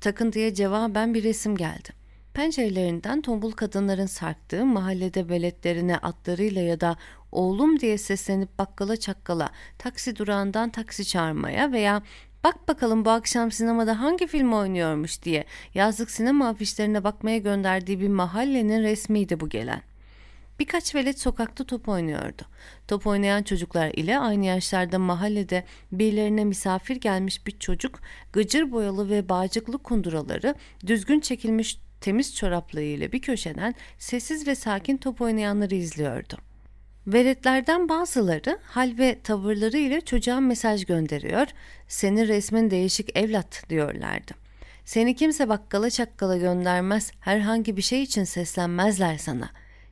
Takıntıya cevaben bir resim geldi. Pencerelerinden tombul kadınların sarktığı mahallede veletlerine atlarıyla ya da oğlum diye seslenip bakkala çakkala taksi durağından taksi çağırmaya veya bak bakalım bu akşam sinemada hangi film oynuyormuş diye yazlık sinema afişlerine bakmaya gönderdiği bir mahallenin resmiydi bu gelen. Birkaç velet sokakta top oynuyordu. Top oynayan çocuklar ile aynı yaşlarda mahallede birilerine misafir gelmiş bir çocuk gıcır boyalı ve bağcıklı kunduraları düzgün çekilmiş temiz çoraplarıyla bir köşeden sessiz ve sakin top oynayanları izliyordu. Veletlerden bazıları hal ve tavırları ile çocuğa mesaj gönderiyor, senin resmin değişik evlat diyorlardı. Seni kimse bakkala çakkala göndermez, herhangi bir şey için seslenmezler sana.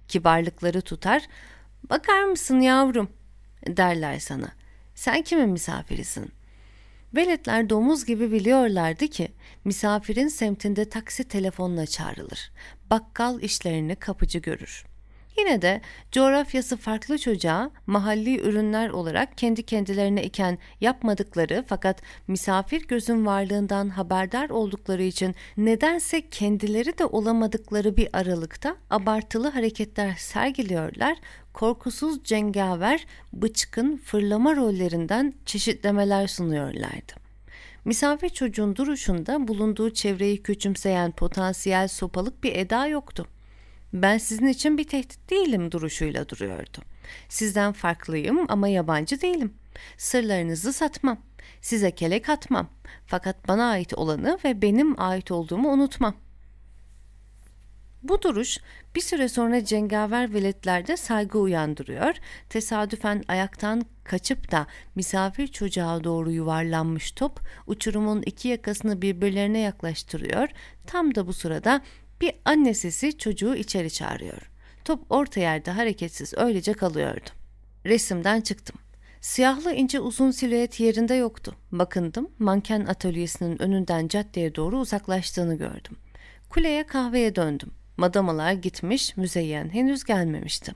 Kibarlıkları tutar, bakar mısın yavrum derler sana. Sen kimin misafirisin?'' Veletler domuz gibi biliyorlardı ki misafirin semtinde taksi telefonla çağrılır. Bakkal işlerini kapıcı görür. Yine de coğrafyası farklı çocuğa mahalli ürünler olarak kendi kendilerine iken yapmadıkları fakat misafir gözün varlığından haberdar oldukları için nedense kendileri de olamadıkları bir aralıkta abartılı hareketler sergiliyorlar, korkusuz cengaver, bıçkın, fırlama rollerinden çeşitlemeler sunuyorlardı. Misafir çocuğun duruşunda bulunduğu çevreyi küçümseyen potansiyel sopalık bir eda yoktu. Ben sizin için bir tehdit değilim duruşuyla duruyordu. Sizden farklıyım ama yabancı değilim. Sırlarınızı satmam. Size kelek atmam. Fakat bana ait olanı ve benim ait olduğumu unutmam. Bu duruş bir süre sonra cengaver veletlerde saygı uyandırıyor, tesadüfen ayaktan kaçıp da misafir çocuğa doğru yuvarlanmış top uçurumun iki yakasını birbirlerine yaklaştırıyor. Tam da bu sırada bir anne sesi çocuğu içeri çağırıyor. Top orta yerde hareketsiz öylece kalıyordu. Resimden çıktım. Siyahlı ince uzun silüet yerinde yoktu. Bakındım, manken atölyesinin önünden caddeye doğru uzaklaştığını gördüm. Kuleye kahveye döndüm. Madamalar gitmiş, müzeyyen henüz gelmemişti.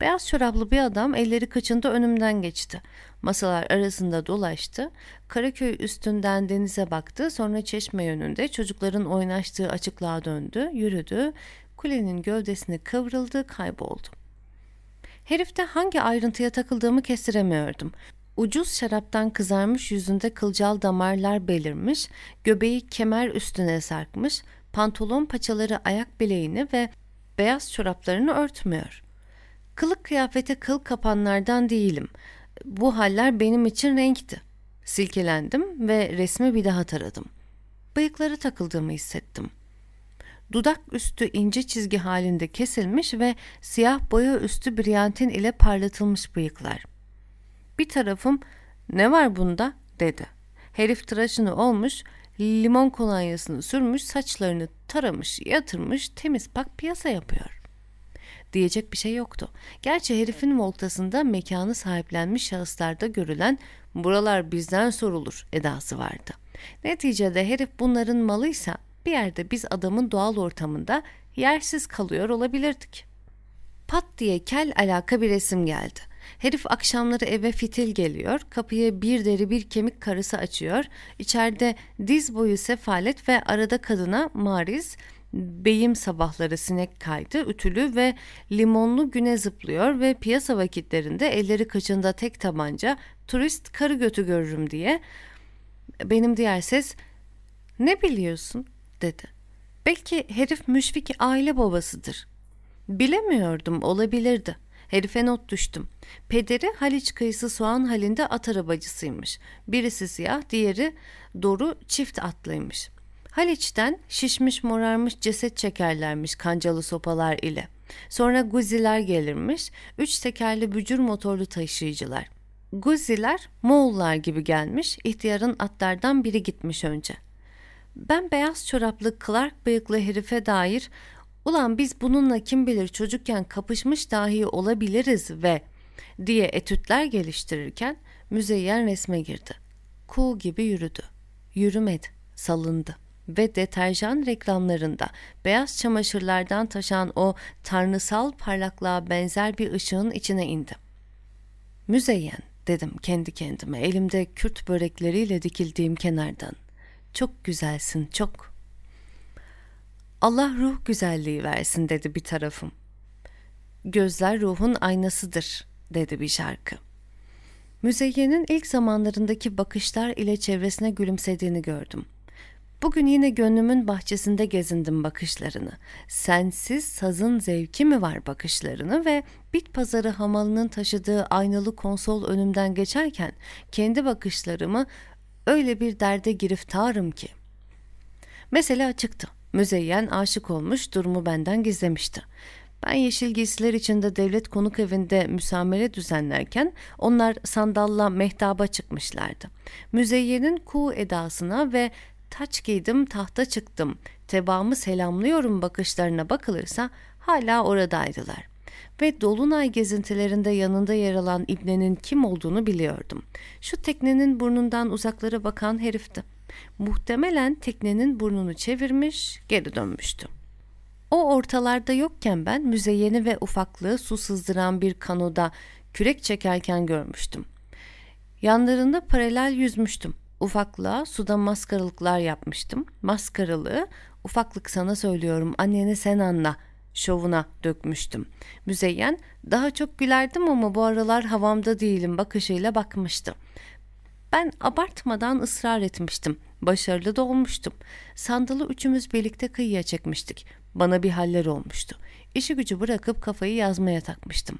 Beyaz çoraplı bir adam elleri kıçında önümden geçti. Masalar arasında dolaştı. Karaköy üstünden denize baktı. Sonra çeşme yönünde çocukların oynaştığı açıklığa döndü, yürüdü. Kulenin gövdesini kıvrıldı, kayboldu. Herifte hangi ayrıntıya takıldığımı kestiremiyordum. Ucuz şaraptan kızarmış yüzünde kılcal damarlar belirmiş, göbeği kemer üstüne sarkmış, pantolon paçaları ayak bileğini ve beyaz çoraplarını örtmüyor. Kılık kıyafete kıl kapanlardan değilim. Bu haller benim için renkti. Silkelendim ve resmi bir daha taradım. Bıyıkları takıldığımı hissettim. Dudak üstü ince çizgi halinde kesilmiş ve siyah boya üstü briyantin ile parlatılmış bıyıklar. Bir tarafım ne var bunda dedi. Herif tıraşını olmuş, limon kolonyasını sürmüş, saçlarını taramış, yatırmış, temiz pak piyasa yapıyor. Diyecek bir şey yoktu. Gerçi herifin voltasında mekanı sahiplenmiş şahıslarda görülen buralar bizden sorulur edası vardı. Neticede herif bunların malıysa bir yerde biz adamın doğal ortamında yersiz kalıyor olabilirdik. Pat diye kel alaka bir resim geldi. Herif akşamları eve fitil geliyor, kapıyı bir deri bir kemik karısı açıyor. İçeride diz boyu sefalet ve arada kadına mariz, beyim sabahları sinek kaydı, ütülü ve limonlu güne zıplıyor ve piyasa vakitlerinde elleri kıçında tek tabanca turist karı götü görürüm diye. Benim diğer ses ne biliyorsun dedi. Belki herif müşfik aile babasıdır. Bilemiyordum olabilirdi. Herife not düştüm. Pederi Haliç kıyısı soğan halinde at arabacısıymış. Birisi siyah, diğeri doru çift atlıymış. Haliç'ten şişmiş morarmış ceset çekerlermiş kancalı sopalar ile. Sonra guziler gelirmiş, üç tekerli bücür motorlu taşıyıcılar. Guziler Moğollar gibi gelmiş, ihtiyarın atlardan biri gitmiş önce. Ben beyaz çoraplı Clark bıyıklı herife dair ulan biz bununla kim bilir çocukken kapışmış dahi olabiliriz ve diye etütler geliştirirken müzeyyen resme girdi. Kuğu gibi yürüdü. Yürümedi, salındı ve deterjan reklamlarında beyaz çamaşırlardan taşan o tanrısal parlaklığa benzer bir ışığın içine indi. Müzeyyen dedim kendi kendime elimde Kürt börekleriyle dikildiğim kenardan. Çok güzelsin çok. Allah ruh güzelliği versin dedi bir tarafım. Gözler ruhun aynasıdır dedi bir şarkı. Müzeyyenin ilk zamanlarındaki bakışlar ile çevresine gülümsediğini gördüm. Bugün yine gönlümün bahçesinde gezindim bakışlarını. Sensiz sazın zevki mi var bakışlarını ve bit pazarı hamalının taşıdığı aynalı konsol önümden geçerken kendi bakışlarımı öyle bir derde giriftarım ki. Mesele açıktı. Müzeyyen aşık olmuş durumu benden gizlemişti. Ben yeşil giysiler içinde devlet konuk evinde müsamere düzenlerken onlar sandalla mehtaba çıkmışlardı. Müzeyyenin kuğu edasına ve taç giydim tahta çıktım tebamı selamlıyorum bakışlarına bakılırsa hala oradaydılar. Ve Dolunay gezintilerinde yanında yer alan İbne'nin kim olduğunu biliyordum. Şu teknenin burnundan uzaklara bakan herifti. Muhtemelen teknenin burnunu çevirmiş, geri dönmüştü. O ortalarda yokken ben müzeyeni ve ufaklığı su sızdıran bir kanoda kürek çekerken görmüştüm. Yanlarında paralel yüzmüştüm. Ufaklığa suda maskaralıklar yapmıştım. Maskaralığı ufaklık sana söylüyorum annene sen anla şovuna dökmüştüm. Müzeyyen daha çok gülerdim ama bu aralar havamda değilim bakışıyla bakmıştı. Ben abartmadan ısrar etmiştim. Başarılı da olmuştum. Sandalı üçümüz birlikte kıyıya çekmiştik. Bana bir haller olmuştu. İşi gücü bırakıp kafayı yazmaya takmıştım.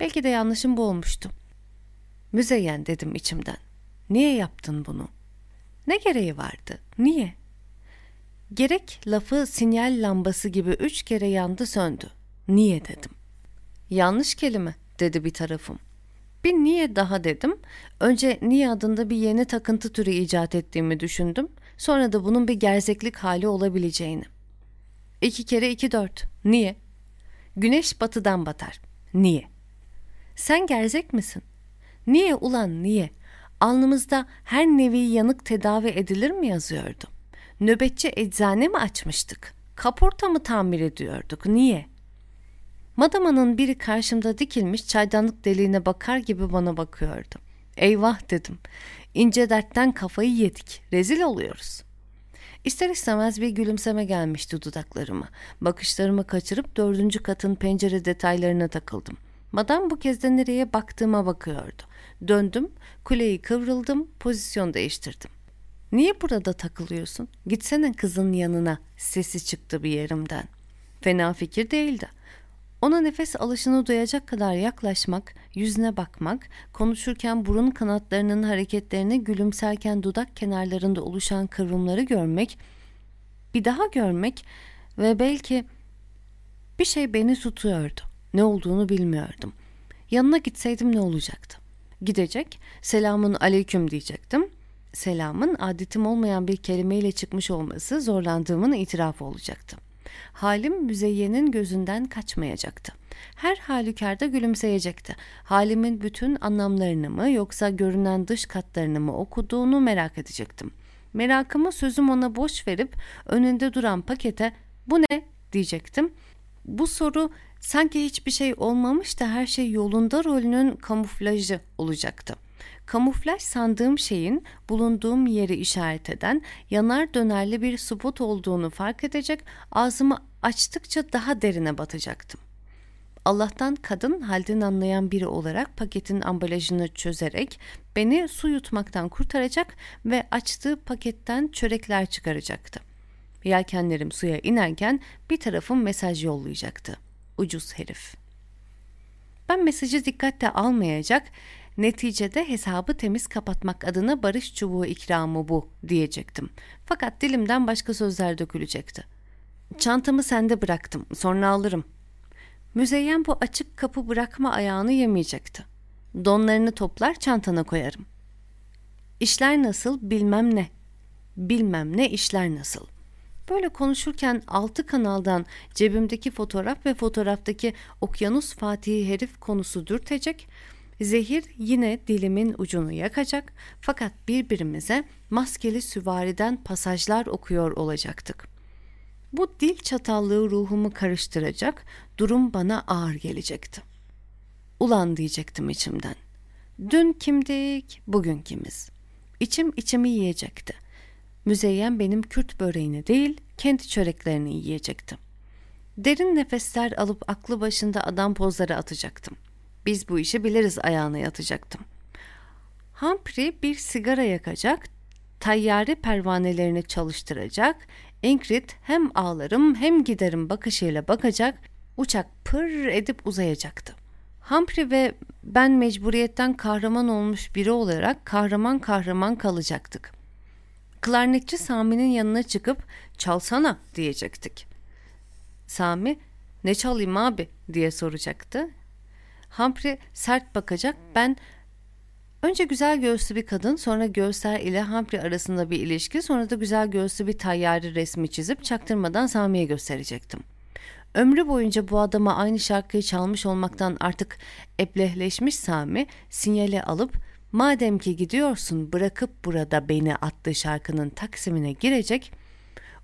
Belki de yanlışım bu olmuştu. Müzeyyen dedim içimden. Niye yaptın bunu? Ne gereği vardı? Niye? Gerek lafı sinyal lambası gibi üç kere yandı söndü. Niye dedim. Yanlış kelime dedi bir tarafım. Bir niye daha dedim. Önce niye adında bir yeni takıntı türü icat ettiğimi düşündüm. Sonra da bunun bir gerzeklik hali olabileceğini. İki kere iki dört. Niye? Güneş batıdan batar. Niye? Sen gerzek misin? Niye ulan niye? Alnımızda her nevi yanık tedavi edilir mi yazıyordu? Nöbetçi eczane mi açmıştık? Kaporta mı tamir ediyorduk? Niye? Madamanın biri karşımda dikilmiş çaydanlık deliğine bakar gibi bana bakıyordu. Eyvah dedim. İnce dertten kafayı yedik. Rezil oluyoruz. İster istemez bir gülümseme gelmişti dudaklarıma. Bakışlarımı kaçırıp dördüncü katın pencere detaylarına takıldım. Madam bu kez de nereye baktığıma bakıyordu. Döndüm, kuleyi kıvrıldım, pozisyon değiştirdim. Niye burada takılıyorsun? Gitsene kızın yanına. Sesi çıktı bir yerimden. Fena fikir değildi. Ona nefes alışını duyacak kadar yaklaşmak, yüzüne bakmak, konuşurken burun kanatlarının hareketlerini gülümserken dudak kenarlarında oluşan kıvrımları görmek, bir daha görmek ve belki bir şey beni tutuyordu. Ne olduğunu bilmiyordum. Yanına gitseydim ne olacaktı? Gidecek, selamun aleyküm diyecektim. Selamın adetim olmayan bir kelimeyle çıkmış olması zorlandığımın itirafı olacaktı. Halim müzeyyenin gözünden kaçmayacaktı. Her halükarda gülümseyecekti. Halimin bütün anlamlarını mı yoksa görünen dış katlarını mı okuduğunu merak edecektim. Merakımı sözüm ona boş verip önünde duran pakete bu ne diyecektim. Bu soru sanki hiçbir şey olmamış da her şey yolunda rolünün kamuflajı olacaktı. Kamuflaj sandığım şeyin bulunduğum yeri işaret eden yanar dönerli bir spot olduğunu fark edecek ağzımı açtıkça daha derine batacaktım. Allah'tan kadın halden anlayan biri olarak paketin ambalajını çözerek beni su yutmaktan kurtaracak ve açtığı paketten çörekler çıkaracaktı. Yelkenlerim suya inerken bir tarafım mesaj yollayacaktı. Ucuz herif. Ben mesajı dikkatle almayacak, neticede hesabı temiz kapatmak adına barış çubuğu ikramı bu diyecektim. Fakat dilimden başka sözler dökülecekti. Çantamı sende bıraktım, sonra alırım. Müzeyyen bu açık kapı bırakma ayağını yemeyecekti. Donlarını toplar çantana koyarım. İşler nasıl bilmem ne. Bilmem ne işler nasıl. Böyle konuşurken altı kanaldan cebimdeki fotoğraf ve fotoğraftaki okyanus fatihi herif konusu dürtecek, zehir yine dilimin ucunu yakacak fakat birbirimize maskeli süvariden pasajlar okuyor olacaktık. Bu dil çatallığı ruhumu karıştıracak, durum bana ağır gelecekti. Ulan diyecektim içimden. Dün kimdik, bugün kimiz? İçim içimi yiyecekti. Müzeyyen benim Kürt böreğini değil, kendi çöreklerini yiyecektim. Derin nefesler alıp aklı başında adam pozları atacaktım. Biz bu işi biliriz ayağına yatacaktım. Humphrey bir sigara yakacak, tayyare pervanelerini çalıştıracak, Ingrid hem ağlarım hem giderim bakışıyla bakacak, uçak pır edip uzayacaktı. Humphrey ve ben mecburiyetten kahraman olmuş biri olarak kahraman kahraman kalacaktık. Klarnetçi Sami'nin yanına çıkıp çalsana diyecektik. Sami ne çalayım abi diye soracaktı. Humphrey sert bakacak ben Önce güzel göğüslü bir kadın, sonra göğüsler ile Humphrey arasında bir ilişki, sonra da güzel göğüslü bir tayyari resmi çizip çaktırmadan Sami'ye gösterecektim. Ömrü boyunca bu adama aynı şarkıyı çalmış olmaktan artık eblehleşmiş Sami, sinyali alıp madem ki gidiyorsun bırakıp burada beni attığı şarkının taksimine girecek,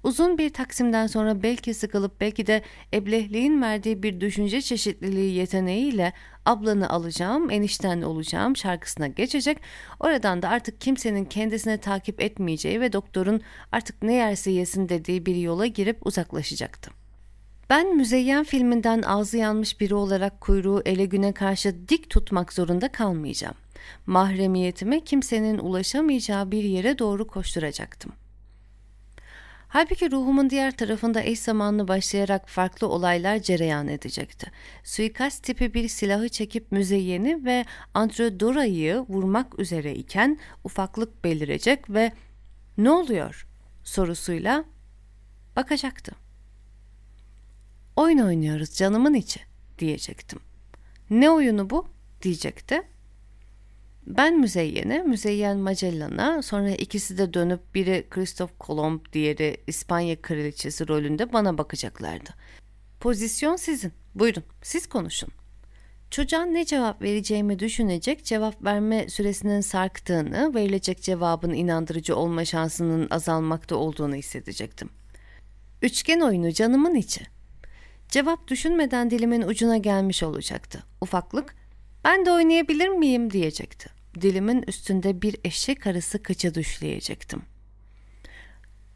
Uzun bir taksimden sonra belki sıkılıp belki de eblehliğin verdiği bir düşünce çeşitliliği yeteneğiyle ablanı alacağım, enişten olacağım şarkısına geçecek. Oradan da artık kimsenin kendisine takip etmeyeceği ve doktorun artık ne yerse yesin dediği bir yola girip uzaklaşacaktı. Ben Müzeyyen filminden ağzı yanmış biri olarak kuyruğu ele güne karşı dik tutmak zorunda kalmayacağım. Mahremiyetime kimsenin ulaşamayacağı bir yere doğru koşturacaktım.'' Halbuki ruhumun diğer tarafında eş zamanlı başlayarak farklı olaylar cereyan edecekti. Suikast tipi bir silahı çekip müzeyyeni ve Androdora'yı vurmak üzere iken ufaklık belirecek ve ne oluyor sorusuyla bakacaktı. Oyun oynuyoruz canımın içi diyecektim. Ne oyunu bu diyecekti. Ben Müzeyyen'e, Müzeyyen Magellan'a sonra ikisi de dönüp biri Kristof Kolomb diğeri İspanya kraliçesi rolünde bana bakacaklardı. Pozisyon sizin. Buyurun siz konuşun. Çocuğa ne cevap vereceğimi düşünecek, cevap verme süresinin sarktığını, verilecek cevabın inandırıcı olma şansının azalmakta olduğunu hissedecektim. Üçgen oyunu canımın içi. Cevap düşünmeden dilimin ucuna gelmiş olacaktı. Ufaklık, ben de oynayabilir miyim diyecekti dilimin üstünde bir eşek arısı kıçı düşleyecektim.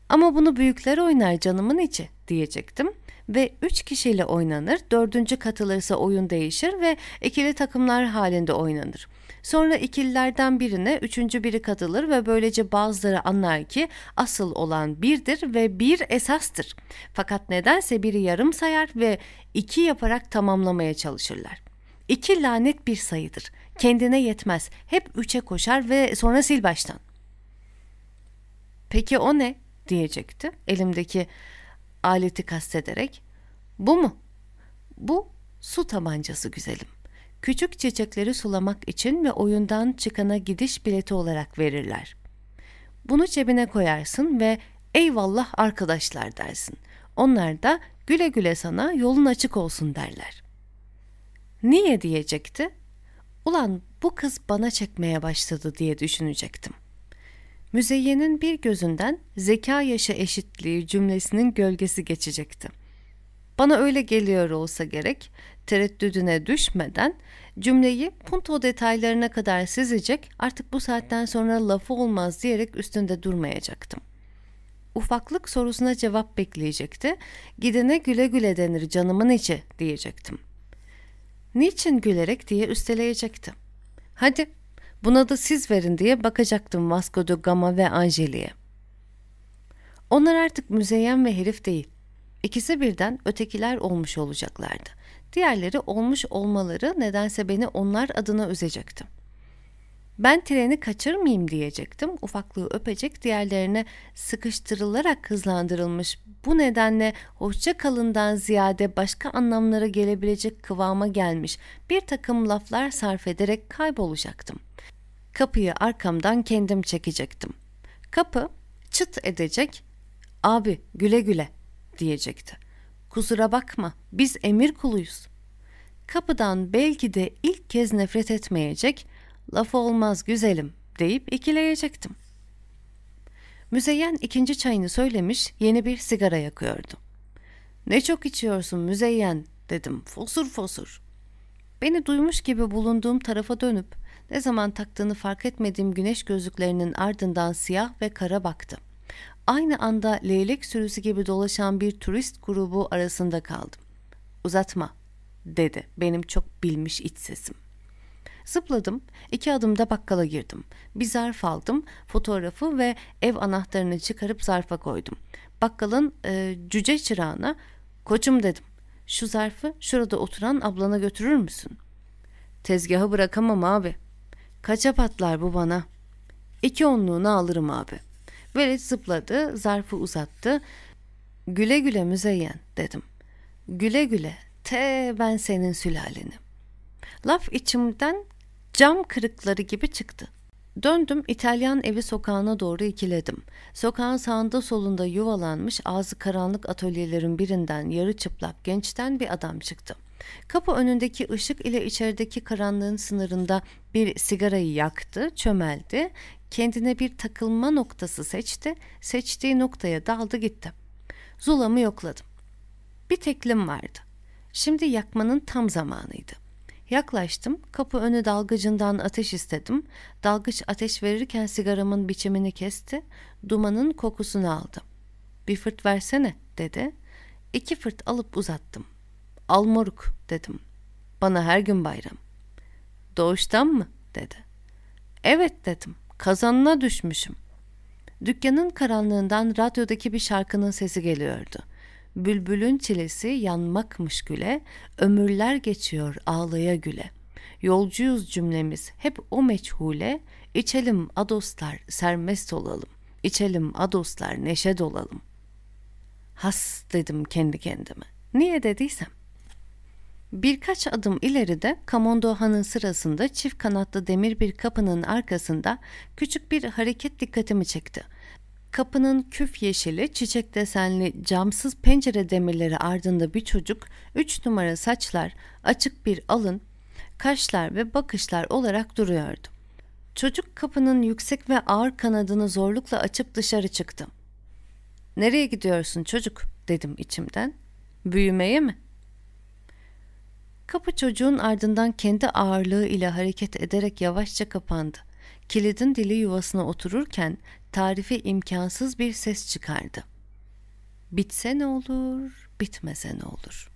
Ama bunu büyükler oynar canımın içi diyecektim ve 3 kişiyle oynanır. Dördüncü katılırsa oyun değişir ve ikili takımlar halinde oynanır. Sonra ikililerden birine üçüncü biri katılır ve böylece bazıları anlar ki asıl olan birdir ve bir esastır. Fakat nedense biri yarım sayar ve iki yaparak tamamlamaya çalışırlar. İki lanet bir sayıdır. Kendine yetmez. Hep üçe koşar ve sonra sil baştan. Peki o ne? diyecekti elimdeki aleti kastederek. Bu mu? Bu su tabancası güzelim. Küçük çiçekleri sulamak için ve oyundan çıkana gidiş bileti olarak verirler. Bunu cebine koyarsın ve eyvallah arkadaşlar dersin. Onlar da güle güle sana yolun açık olsun derler. Niye diyecekti? Ulan bu kız bana çekmeye başladı diye düşünecektim. Müzeyyenin bir gözünden zeka yaşı eşitliği cümlesinin gölgesi geçecekti. Bana öyle geliyor olsa gerek, tereddüdüne düşmeden cümleyi punto detaylarına kadar sizecek, artık bu saatten sonra lafı olmaz diyerek üstünde durmayacaktım. Ufaklık sorusuna cevap bekleyecekti. Gidene güle güle denir canımın içi diyecektim. Niçin gülerek diye üsteleyecekti. Hadi Buna da siz verin diye bakacaktım Vasco da Gama ve Angeli'ye. Onlar artık müzeyyen ve herif değil. İkisi birden ötekiler olmuş olacaklardı. Diğerleri olmuş olmaları nedense beni onlar adına üzecekti. Ben treni kaçırmayayım diyecektim. Ufaklığı öpecek diğerlerine sıkıştırılarak hızlandırılmış bu nedenle hoşça kalından ziyade başka anlamlara gelebilecek kıvama gelmiş bir takım laflar sarf ederek kaybolacaktım. Kapıyı arkamdan kendim çekecektim. Kapı çıt edecek, abi güle güle diyecekti. Kusura bakma biz emir kuluyuz. Kapıdan belki de ilk kez nefret etmeyecek, lafı olmaz güzelim deyip ikileyecektim. Müzeyyen ikinci çayını söylemiş, yeni bir sigara yakıyordu. Ne çok içiyorsun Müzeyyen dedim fosur fosur. Beni duymuş gibi bulunduğum tarafa dönüp ne zaman taktığını fark etmediğim güneş gözlüklerinin ardından siyah ve kara baktı. Aynı anda leylek sürüsü gibi dolaşan bir turist grubu arasında kaldım. Uzatma dedi benim çok bilmiş iç sesim. Zıpladım, iki adımda bakkala girdim. Bir zarf aldım, fotoğrafı ve ev anahtarını çıkarıp zarfa koydum. Bakkalın e, cüce çırağına, koçum dedim, şu zarfı şurada oturan ablana götürür müsün? Tezgahı bırakamam abi. Kaça patlar bu bana? İki onluğunu alırım abi. Velet zıpladı, zarfı uzattı. Güle güle müzeyyen dedim. Güle güle, te ben senin sülaleni. Laf içimden cam kırıkları gibi çıktı. Döndüm İtalyan evi sokağına doğru ikiledim. Sokağın sağında solunda yuvalanmış ağzı karanlık atölyelerin birinden yarı çıplak gençten bir adam çıktı. Kapı önündeki ışık ile içerideki karanlığın sınırında bir sigarayı yaktı, çömeldi, kendine bir takılma noktası seçti, seçtiği noktaya daldı gitti. Zulamı yokladım. Bir teklim vardı. Şimdi yakmanın tam zamanıydı. Yaklaştım, kapı önü dalgıcından ateş istedim. Dalgıç ateş verirken sigaramın biçimini kesti, dumanın kokusunu aldı. Bir fırt versene dedi. İki fırt alıp uzattım. Al moruk dedim. Bana her gün bayram. Doğuştan mı dedi. Evet dedim. Kazanına düşmüşüm. Dükkanın karanlığından radyodaki bir şarkının sesi geliyordu. Bülbülün çilesi yanmakmış güle, ömürler geçiyor ağlaya güle. Yolcuyuz cümlemiz hep o meçhule, içelim adoslar sermest olalım, içelim adoslar neşe dolalım. Has dedim kendi kendime. Niye dediysem. Birkaç adım ileride Kamondo Han'ın sırasında çift kanatlı demir bir kapının arkasında küçük bir hareket dikkatimi çekti. Kapının küf yeşili, çiçek desenli camsız pencere demirleri ardında bir çocuk, üç numara saçlar, açık bir alın, kaşlar ve bakışlar olarak duruyordu. Çocuk kapının yüksek ve ağır kanadını zorlukla açıp dışarı çıktı. ''Nereye gidiyorsun çocuk?'' dedim içimden. ''Büyümeye mi?'' Kapı çocuğun ardından kendi ağırlığı ile hareket ederek yavaşça kapandı. Kilidin dili yuvasına otururken tarifi imkansız bir ses çıkardı. Bitse ne olur, bitmese ne olur?